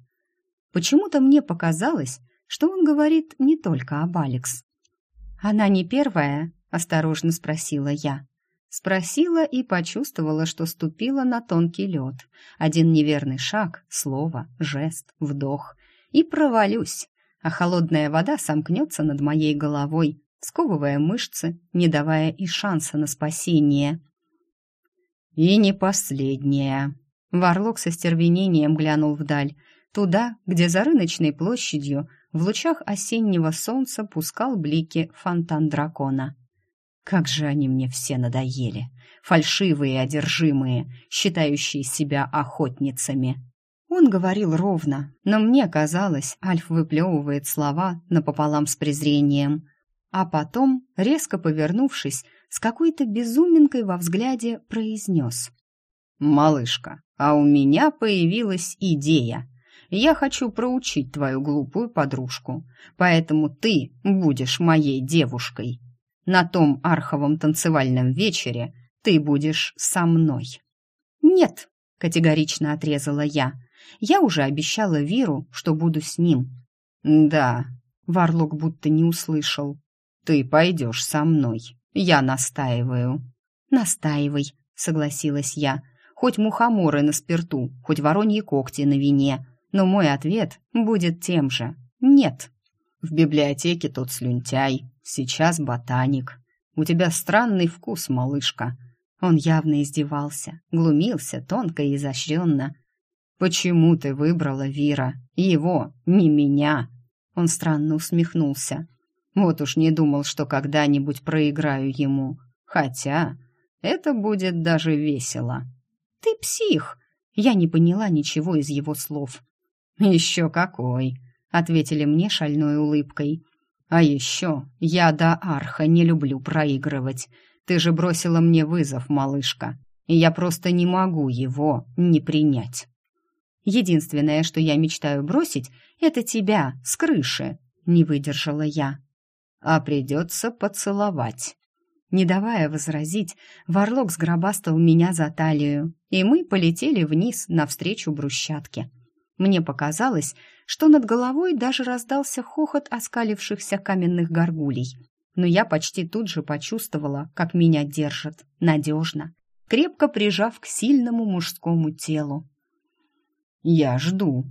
Почему-то мне показалось, что он говорит не только об Алекс. «Она не первая?» — осторожно спросила я. Спросила и почувствовала, что ступила на тонкий лед. Один неверный шаг, слово, жест, вдох. И провалюсь, а холодная вода сомкнется над моей головой, сковывая мышцы, не давая и шанса на спасение. И не последняя. Варлок со стервенением глянул вдаль, туда, где за рыночной площадью в лучах осеннего солнца пускал блики фонтан дракона. Как же они мне все надоели. Фальшивые одержимые, считающие себя охотницами. Он говорил ровно, но мне казалось, Альф выплевывает слова напополам с презрением. А потом, резко повернувшись, с какой-то безуминкой во взгляде произнес. «Малышка, а у меня появилась идея. Я хочу проучить твою глупую подружку, поэтому ты будешь моей девушкой» на том арховом танцевальном вечере ты будешь со мной». «Нет», — категорично отрезала я. «Я уже обещала Виру, что буду с ним». «Да», — Варлок будто не услышал. «Ты пойдешь со мной. Я настаиваю». «Настаивай», — согласилась я. «Хоть мухоморы на спирту, хоть вороньи когти на вине, но мой ответ будет тем же. Нет». В библиотеке тот слюнтяй, сейчас ботаник. У тебя странный вкус, малышка». Он явно издевался, глумился тонко и изощренно. «Почему ты выбрала Вира? Его, не меня?» Он странно усмехнулся. «Вот уж не думал, что когда-нибудь проиграю ему. Хотя это будет даже весело». «Ты псих!» Я не поняла ничего из его слов. «Еще какой!» — ответили мне шальной улыбкой. «А еще я до арха не люблю проигрывать. Ты же бросила мне вызов, малышка, и я просто не могу его не принять. Единственное, что я мечтаю бросить, это тебя с крыши», — не выдержала я. «А придется поцеловать». Не давая возразить, Варлок сгробастал меня за талию, и мы полетели вниз навстречу брусчатке. Мне показалось, что над головой даже раздался хохот оскалившихся каменных горгулей. Но я почти тут же почувствовала, как меня держат, надежно, крепко прижав к сильному мужскому телу. «Я жду».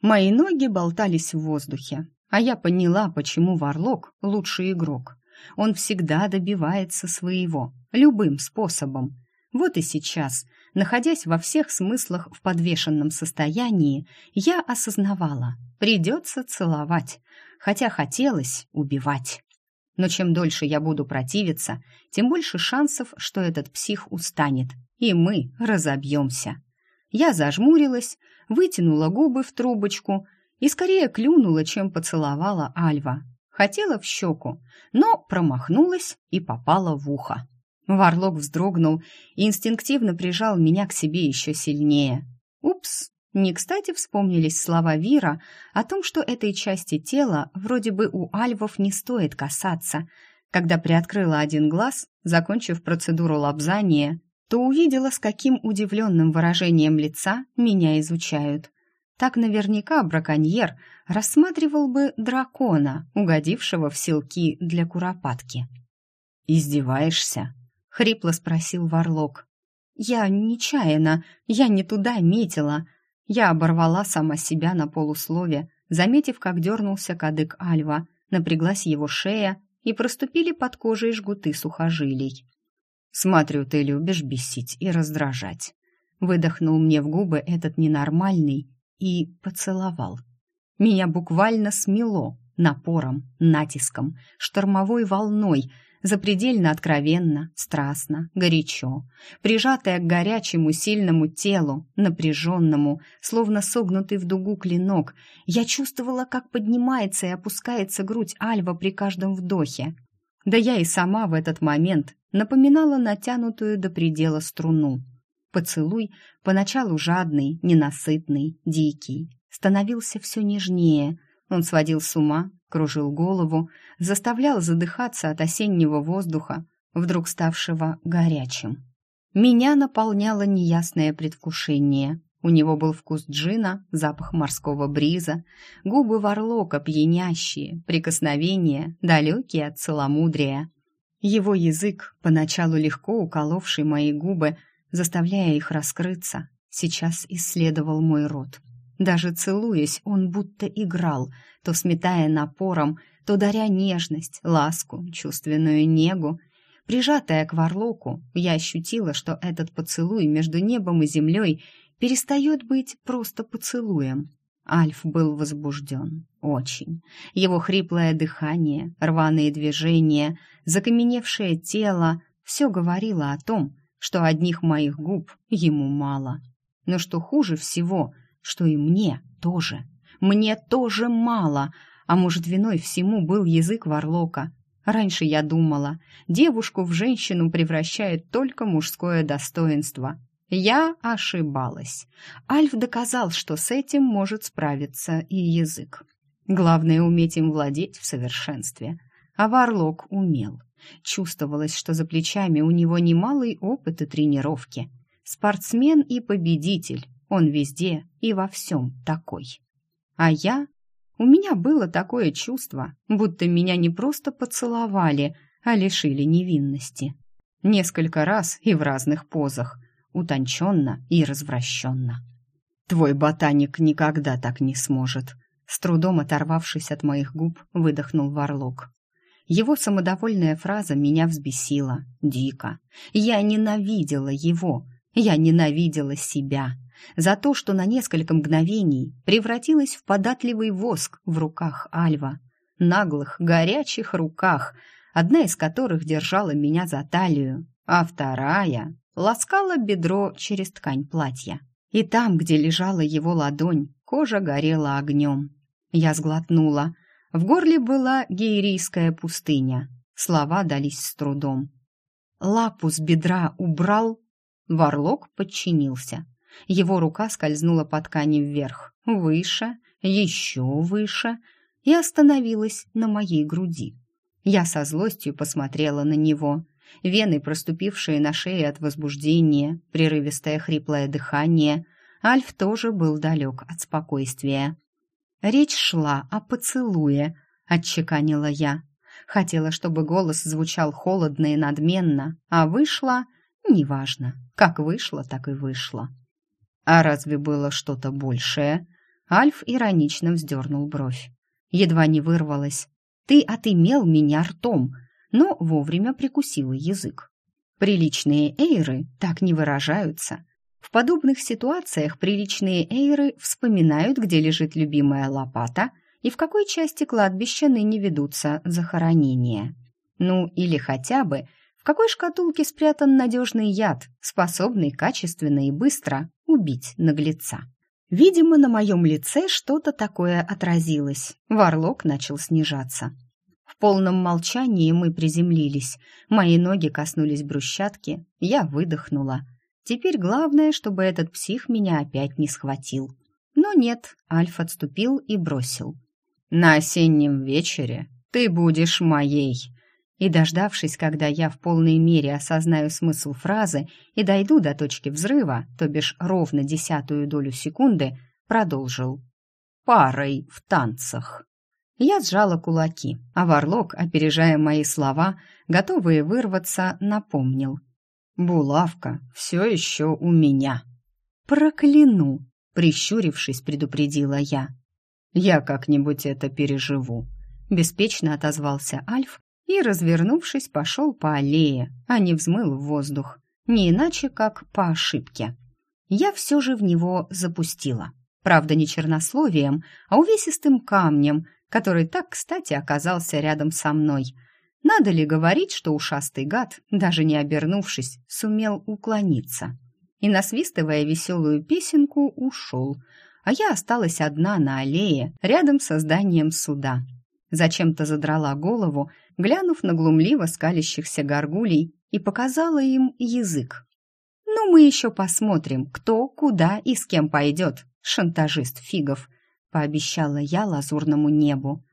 Мои ноги болтались в воздухе, а я поняла, почему Варлок — лучший игрок. Он всегда добивается своего, любым способом. Вот и сейчас, находясь во всех смыслах в подвешенном состоянии, я осознавала, придется целовать, хотя хотелось убивать. Но чем дольше я буду противиться, тем больше шансов, что этот псих устанет, и мы разобьемся. Я зажмурилась, вытянула губы в трубочку и скорее клюнула, чем поцеловала Альва. Хотела в щеку, но промахнулась и попала в ухо. Варлок вздрогнул и инстинктивно прижал меня к себе еще сильнее. Упс, не кстати вспомнились слова Вира о том, что этой части тела вроде бы у альвов не стоит касаться. Когда приоткрыла один глаз, закончив процедуру лобзания, то увидела, с каким удивленным выражением лица меня изучают. Так наверняка браконьер рассматривал бы дракона, угодившего в селки для куропатки. «Издеваешься?» — хрипло спросил Варлок. «Я нечаянно, я не туда метила», я оборвала сама себя на полуслове, заметив, как дернулся кадык Альва, напряглась его шея и проступили под кожей жгуты сухожилий. «Смотрю, ты любишь бесить и раздражать», — выдохнул мне в губы этот ненормальный и поцеловал. Меня буквально смело напором, натиском, штормовой волной — запредельно откровенно, страстно, горячо, прижатая к горячему сильному телу, напряженному, словно согнутый в дугу клинок, я чувствовала, как поднимается и опускается грудь Альва при каждом вдохе. Да я и сама в этот момент напоминала натянутую до предела струну. Поцелуй, поначалу жадный, ненасытный, дикий, становился все нежнее. Он сводил с ума, кружил голову, заставлял задыхаться от осеннего воздуха, вдруг ставшего горячим. Меня наполняло неясное предвкушение. У него был вкус джина, запах морского бриза, губы варлока пьянящие, прикосновения, далекие от целомудрия. Его язык, поначалу легко уколовший мои губы, заставляя их раскрыться, сейчас исследовал мой рот. Даже целуясь, он будто играл, то сметая напором, то даря нежность, ласку, чувственную негу. Прижатая к варлоку, я ощутила, что этот поцелуй между небом и землей перестает быть просто поцелуем. Альф был возбужден. Очень. Его хриплое дыхание, рваные движения, закаменевшее тело — все говорило о том, что одних моих губ ему мало. Но что хуже всего — что и мне тоже. Мне тоже мало, а может, виной всему был язык Варлока. Раньше я думала, девушку в женщину превращает только мужское достоинство. Я ошибалась. Альф доказал, что с этим может справиться и язык. Главное уметь им владеть в совершенстве. А Варлок умел. Чувствовалось, что за плечами у него немалый опыт и тренировки. Спортсмен и победитель, он везде и во всем такой. А я... У меня было такое чувство, будто меня не просто поцеловали, а лишили невинности. Несколько раз и в разных позах, утонченно и развращенно. «Твой ботаник никогда так не сможет», с трудом оторвавшись от моих губ, выдохнул Варлок. Его самодовольная фраза меня взбесила, дико. Я ненавидела его, я ненавидела себя за то, что на несколько мгновений превратилась в податливый воск в руках Альва, наглых, горячих руках, одна из которых держала меня за талию, а вторая ласкала бедро через ткань платья. И там, где лежала его ладонь, кожа горела огнем. Я сглотнула. В горле была гейрийская пустыня. Слова дались с трудом. Лапу с бедра убрал. Варлок подчинился. Его рука скользнула по ткани вверх, выше, еще выше и остановилась на моей груди. Я со злостью посмотрела на него. Вены, проступившие на шее от возбуждения, прерывистое хриплое дыхание. Альф тоже был далек от спокойствия. «Речь шла о поцелуе», — отчеканила я. Хотела, чтобы голос звучал холодно и надменно, а вышло... Неважно, как вышло, так и вышло. «А разве было что-то большее?» Альф иронично вздернул бровь. Едва не вырвалась. «Ты отымел меня ртом!» но вовремя прикусила язык. Приличные эйры так не выражаются. В подобных ситуациях приличные эйры вспоминают, где лежит любимая лопата и в какой части кладбища ныне ведутся захоронения. Ну, или хотя бы, какой шкатулке спрятан надежный яд, способный качественно и быстро убить наглеца. Видимо, на моем лице что-то такое отразилось. Варлок начал снижаться. В полном молчании мы приземлились. Мои ноги коснулись брусчатки. Я выдохнула. Теперь главное, чтобы этот псих меня опять не схватил. Но нет, Альф отступил и бросил. «На осеннем вечере ты будешь моей!» И, дождавшись, когда я в полной мере осознаю смысл фразы и дойду до точки взрыва, то бишь ровно десятую долю секунды, продолжил. «Парой в танцах». Я сжала кулаки, а Варлок, опережая мои слова, готовые вырваться, напомнил. «Булавка все еще у меня». «Прокляну!» — прищурившись, предупредила я. «Я как-нибудь это переживу», — беспечно отозвался Альф и, развернувшись, пошел по аллее, а не взмыл в воздух, не иначе, как по ошибке. Я все же в него запустила. Правда, не чернословием, а увесистым камнем, который так, кстати, оказался рядом со мной. Надо ли говорить, что ушастый гад, даже не обернувшись, сумел уклониться? И, насвистывая веселую песенку, ушел, а я осталась одна на аллее, рядом со зданием суда. Зачем-то задрала голову, глянув на глумливо скалящихся горгулей, и показала им язык. «Ну, мы еще посмотрим, кто, куда и с кем пойдет, шантажист фигов», пообещала я лазурному небу.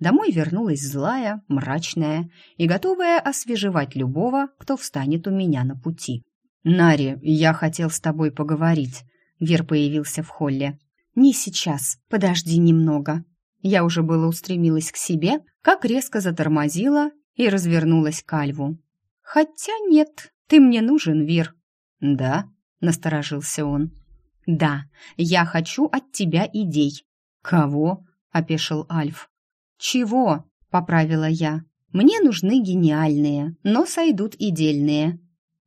Домой вернулась злая, мрачная и готовая освежевать любого, кто встанет у меня на пути. «Нари, я хотел с тобой поговорить», — Вер появился в холле. «Не сейчас, подожди немного», я уже было устремилась к себе, как резко затормозила и развернулась к Альву. «Хотя нет, ты мне нужен, Вир». «Да?» — насторожился он. «Да, я хочу от тебя идей». «Кого?» — опешил Альф. «Чего?» — поправила я. «Мне нужны гениальные, но сойдут и дельные».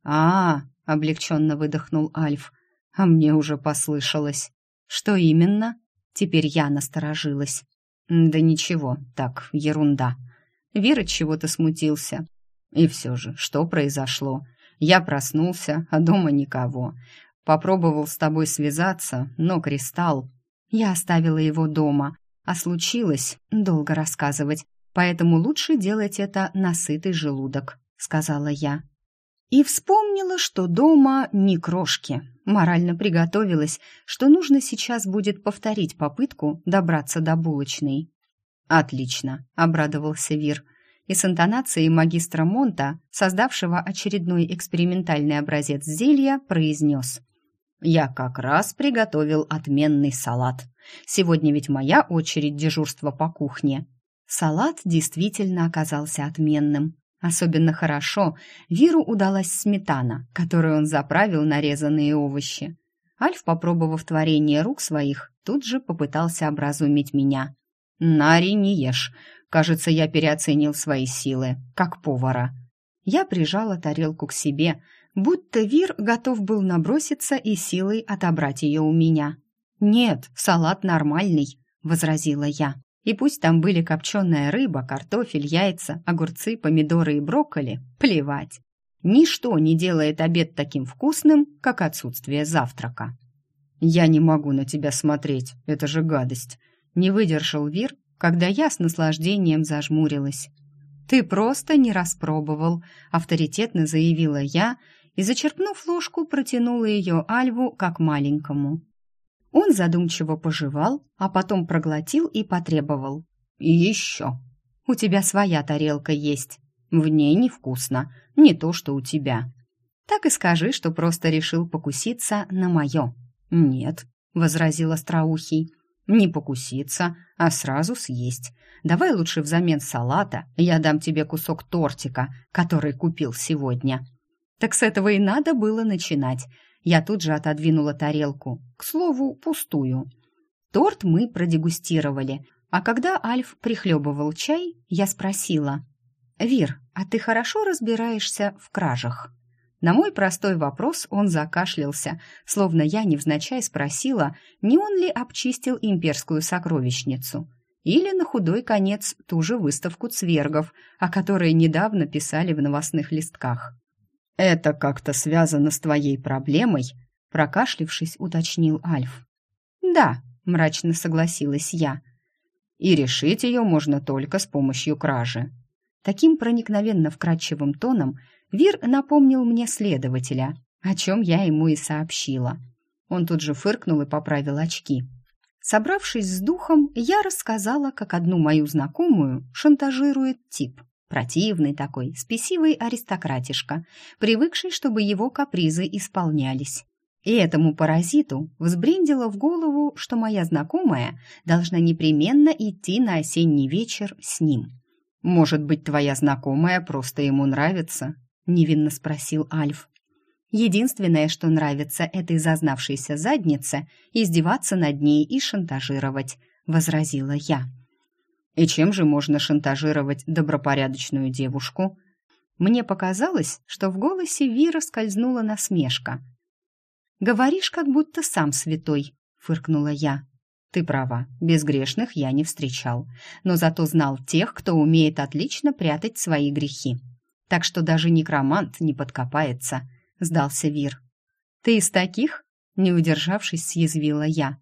«А, -а — облегченно выдохнул Альф. «А мне уже послышалось». «Что именно?» Теперь я насторожилась. Да ничего, так, ерунда. Вера чего-то смутился. И все же, что произошло? Я проснулся, а дома никого. Попробовал с тобой связаться, но кристалл... Я оставила его дома, а случилось долго рассказывать, поэтому лучше делать это на сытый желудок, сказала я. И вспомнила, что дома ни крошки. Морально приготовилась, что нужно сейчас будет повторить попытку добраться до булочной. «Отлично», — обрадовался Вир. И с интонацией магистра Монта, создавшего очередной экспериментальный образец зелья, произнес. «Я как раз приготовил отменный салат. Сегодня ведь моя очередь дежурства по кухне». Салат действительно оказался отменным. Особенно хорошо Виру удалась сметана, которую он заправил нарезанные овощи. Альф, попробовав творение рук своих, тут же попытался образумить меня. «Нари, не ешь. Кажется, я переоценил свои силы, как повара». Я прижала тарелку к себе, будто Вир готов был наброситься и силой отобрать ее у меня. «Нет, салат нормальный», — возразила я. И пусть там были копченая рыба, картофель, яйца, огурцы, помидоры и брокколи, плевать. Ничто не делает обед таким вкусным, как отсутствие завтрака. «Я не могу на тебя смотреть, это же гадость», — не выдержал Вир, когда я с наслаждением зажмурилась. «Ты просто не распробовал», — авторитетно заявила я и, зачерпнув ложку, протянула ее Альву как маленькому. Он задумчиво пожевал, а потом проглотил и потребовал. «И еще. У тебя своя тарелка есть. В ней невкусно, не то, что у тебя. Так и скажи, что просто решил покуситься на мое». «Нет», — возразил Остроухий, — «не покуситься, а сразу съесть. Давай лучше взамен салата я дам тебе кусок тортика, который купил сегодня». Так с этого и надо было начинать. Я тут же отодвинула тарелку, к слову, пустую. Торт мы продегустировали, а когда Альф прихлебывал чай, я спросила. «Вир, а ты хорошо разбираешься в кражах?» На мой простой вопрос он закашлялся, словно я невзначай спросила, не он ли обчистил имперскую сокровищницу. Или на худой конец ту же выставку цвергов, о которой недавно писали в новостных листках. «Это как-то связано с твоей проблемой?» Прокашлившись, уточнил Альф. «Да», — мрачно согласилась я. «И решить ее можно только с помощью кражи». Таким проникновенно вкрадчивым тоном Вир напомнил мне следователя, о чем я ему и сообщила. Он тут же фыркнул и поправил очки. Собравшись с духом, я рассказала, как одну мою знакомую шантажирует тип. Противный такой, спесивый аристократишка, привыкший, чтобы его капризы исполнялись. И этому паразиту взбрендило в голову, что моя знакомая должна непременно идти на осенний вечер с ним. «Может быть, твоя знакомая просто ему нравится?» — невинно спросил Альф. Единственное, что нравится этой зазнавшейся заднице, издеваться над ней и шантажировать, возразила я. И чем же можно шантажировать добропорядочную девушку? Мне показалось, что в голосе Вира скользнула насмешка. Говоришь, как будто сам святой, фыркнула я. Ты права, безгрешных я не встречал, но зато знал тех, кто умеет отлично прятать свои грехи. Так что даже некромант не подкопается сдался Вир. «Ты из таких?» — не удержавшись, съязвила я.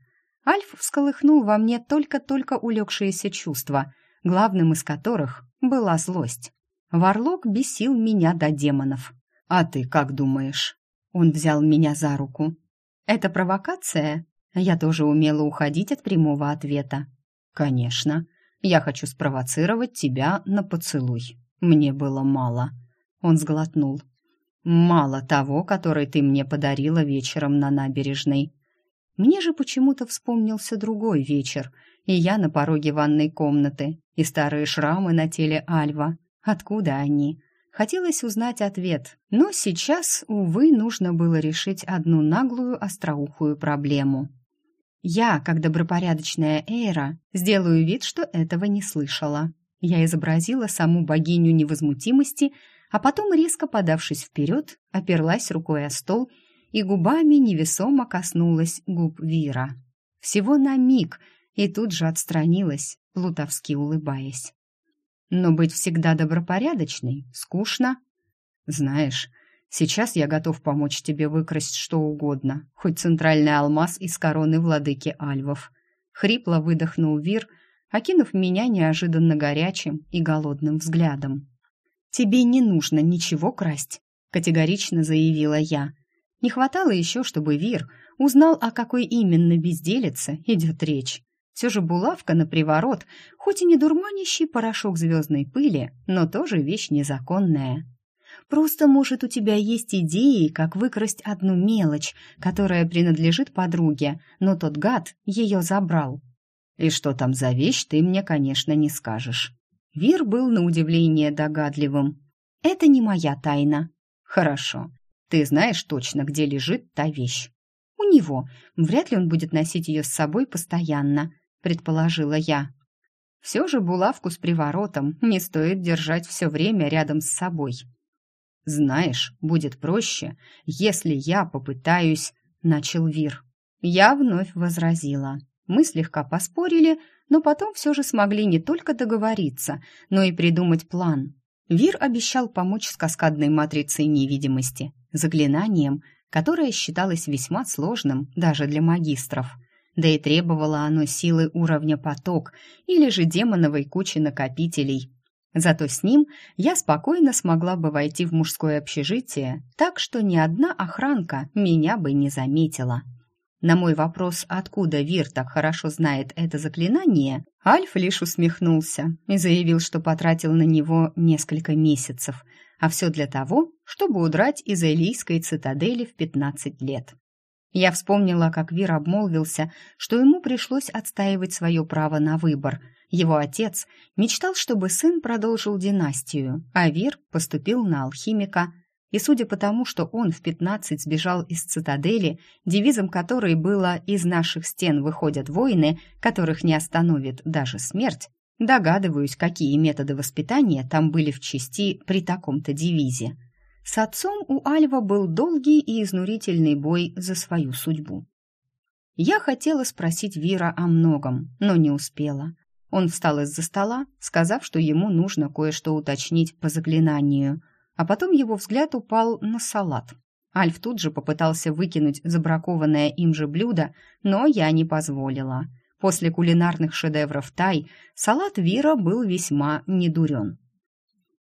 Альф всколыхнул во мне только-только улегшиеся чувства, главным из которых была злость. Варлок бесил меня до демонов. «А ты как думаешь?» Он взял меня за руку. «Это провокация?» Я тоже умела уходить от прямого ответа. «Конечно. Я хочу спровоцировать тебя на поцелуй. Мне было мало». Он сглотнул. Мало того, который ты мне подарила вечером на набережной. Мне же почему-то вспомнился другой вечер, и я на пороге ванной комнаты, и старые шрамы на теле Альва. Откуда они? Хотелось узнать ответ, но сейчас, увы, нужно было решить одну наглую остроухую проблему. Я, как добропорядочная Эйра, сделаю вид, что этого не слышала. Я изобразила саму богиню невозмутимости – а потом, резко подавшись вперед, оперлась рукой о стол и губами невесомо коснулась губ Вира. Всего на миг, и тут же отстранилась, плутовски улыбаясь. Но быть всегда добропорядочной скучно. Знаешь, сейчас я готов помочь тебе выкрасть что угодно, хоть центральный алмаз из короны владыки Альвов. Хрипло выдохнул Вир, окинув меня неожиданно горячим и голодным взглядом. «Тебе не нужно ничего красть», — категорично заявила я. Не хватало еще, чтобы Вир узнал, о какой именно безделице идет речь. Все же булавка на приворот, хоть и не дурманящий порошок звездной пыли, но тоже вещь незаконная. Просто, может, у тебя есть идеи, как выкрасть одну мелочь, которая принадлежит подруге, но тот гад ее забрал. И что там за вещь, ты мне, конечно, не скажешь. Вир был на удивление догадливым. «Это не моя тайна». «Хорошо. Ты знаешь точно, где лежит та вещь?» «У него. Вряд ли он будет носить ее с собой постоянно», — предположила я. «Все же булавку с приворотом не стоит держать все время рядом с собой». «Знаешь, будет проще, если я попытаюсь...» — начал Вир. Я вновь возразила. Мы слегка поспорили, но потом все же смогли не только договориться, но и придумать план. Вир обещал помочь с каскадной матрицей невидимости, заклинанием, которое считалось весьма сложным даже для магистров. Да и требовало оно силы уровня поток или же демоновой кучи накопителей. Зато с ним я спокойно смогла бы войти в мужское общежитие, так что ни одна охранка меня бы не заметила. На мой вопрос, откуда Вир так хорошо знает это заклинание, Альф лишь усмехнулся и заявил, что потратил на него несколько месяцев, а все для того, чтобы удрать из Элийской цитадели в 15 лет. Я вспомнила, как Вир обмолвился, что ему пришлось отстаивать свое право на выбор. Его отец мечтал, чтобы сын продолжил династию, а Вир поступил на алхимика – и судя по тому, что он в пятнадцать сбежал из цитадели, девизом которой было «Из наших стен выходят воины, которых не остановит даже смерть», Догадываюсь, какие методы воспитания там были в части при таком-то девизе. С отцом у Альва был долгий и изнурительный бой за свою судьбу. Я хотела спросить Вира о многом, но не успела. Он встал из-за стола, сказав, что ему нужно кое-что уточнить по заклинанию, а потом его взгляд упал на салат. Альф тут же попытался выкинуть забракованное им же блюдо, но я не позволила. После кулинарных шедевров Тай салат Вира был весьма недурен.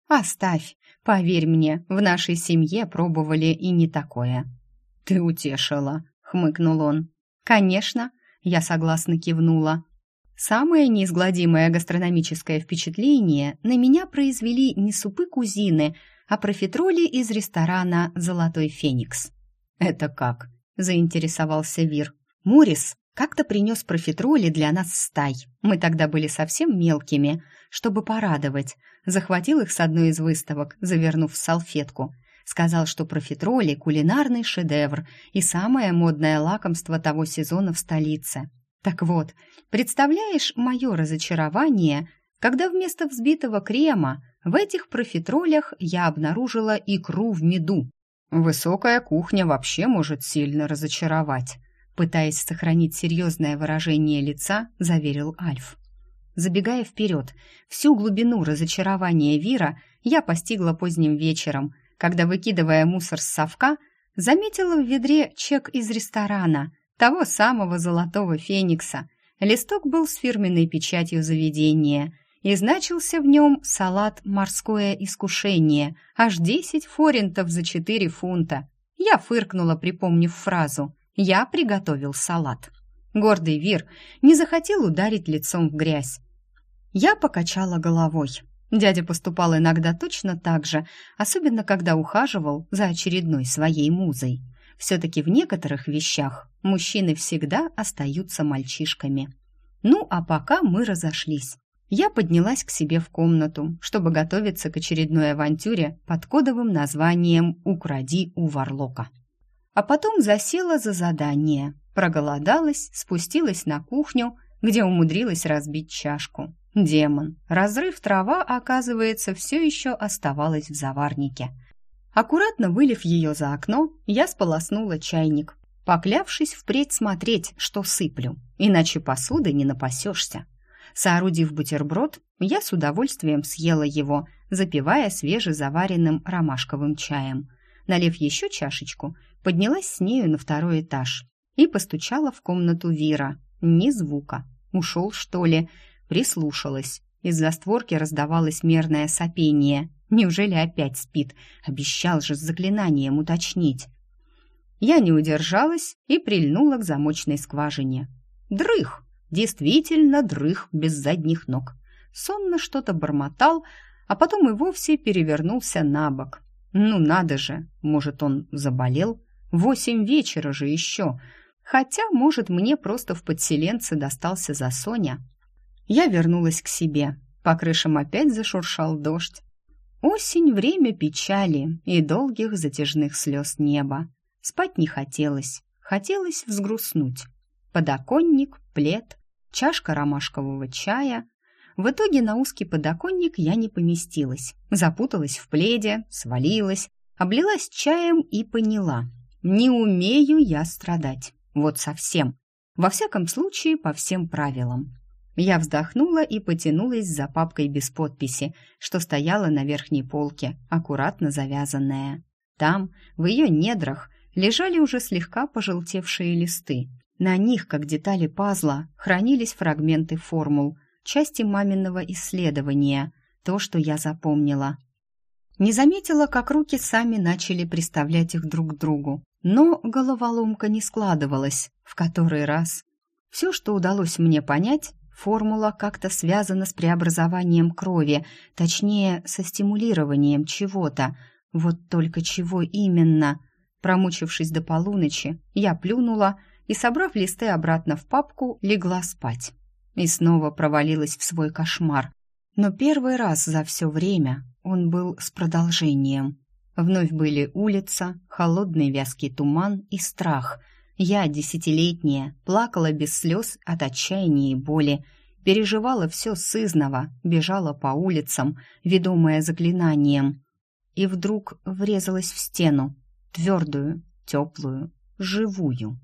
«Оставь, поверь мне, в нашей семье пробовали и не такое». «Ты утешила», — хмыкнул он. «Конечно», — я согласно кивнула. Самое неизгладимое гастрономическое впечатление на меня произвели не супы кузины, а профитроли из ресторана «Золотой феникс». «Это как?» – заинтересовался Вир. «Морис как-то принес профитроли для нас стай. Мы тогда были совсем мелкими, чтобы порадовать. Захватил их с одной из выставок, завернув в салфетку. Сказал, что профитроли – кулинарный шедевр и самое модное лакомство того сезона в столице. Так вот, представляешь мое разочарование, когда вместо взбитого крема в этих профитролях я обнаружила икру в меду. Высокая кухня вообще может сильно разочаровать, пытаясь сохранить серьезное выражение лица, заверил Альф. Забегая вперед, всю глубину разочарования Вира я постигла поздним вечером, когда, выкидывая мусор с совка, заметила в ведре чек из ресторана, того самого золотого феникса. Листок был с фирменной печатью заведения – и значился в нем салат «Морское искушение», аж десять форинтов за четыре фунта. Я фыркнула, припомнив фразу «Я приготовил салат». Гордый Вир не захотел ударить лицом в грязь. Я покачала головой. Дядя поступал иногда точно так же, особенно когда ухаживал за очередной своей музой. Все-таки в некоторых вещах мужчины всегда остаются мальчишками. Ну, а пока мы разошлись я поднялась к себе в комнату, чтобы готовиться к очередной авантюре под кодовым названием «Укради у Варлока». А потом засела за задание, проголодалась, спустилась на кухню, где умудрилась разбить чашку. Демон, разрыв трава, оказывается, все еще оставалась в заварнике. Аккуратно вылив ее за окно, я сполоснула чайник, поклявшись впредь смотреть, что сыплю, иначе посуды не напасешься. Соорудив бутерброд, я с удовольствием съела его, запивая свежезаваренным ромашковым чаем. Налив еще чашечку, поднялась с нею на второй этаж и постучала в комнату Вира. Ни звука. Ушел, что ли? Прислушалась. Из-за створки раздавалось мерное сопение. Неужели опять спит? Обещал же с заклинанием уточнить. Я не удержалась и прильнула к замочной скважине. Дрых! Действительно дрых без задних ног. Сонно что-то бормотал, а потом и вовсе перевернулся на бок. Ну надо же, может, он заболел? Восемь вечера же еще. Хотя, может, мне просто в подселенце достался за Соня. Я вернулась к себе. По крышам опять зашуршал дождь. Осень — время печали и долгих затяжных слез неба. Спать не хотелось, хотелось взгрустнуть. Подоконник, плед, чашка ромашкового чая. В итоге на узкий подоконник я не поместилась. Запуталась в пледе, свалилась, облилась чаем и поняла. Не умею я страдать. Вот совсем. Во всяком случае, по всем правилам. Я вздохнула и потянулась за папкой без подписи, что стояла на верхней полке, аккуратно завязанная. Там, в ее недрах, лежали уже слегка пожелтевшие листы. На них, как детали пазла, хранились фрагменты формул, части маминого исследования, то, что я запомнила. Не заметила, как руки сами начали приставлять их друг к другу, но головоломка не складывалась в который раз. Все, что удалось мне понять, формула как-то связана с преобразованием крови, точнее, со стимулированием чего-то. Вот только чего именно? Промучившись до полуночи, я плюнула и, собрав листы обратно в папку, легла спать. И снова провалилась в свой кошмар. Но первый раз за все время он был с продолжением. Вновь были улица, холодный вязкий туман и страх. Я, десятилетняя, плакала без слез от отчаяния и боли, переживала все сызново, бежала по улицам, ведомая заклинанием. И вдруг врезалась в стену, твердую, теплую, живую.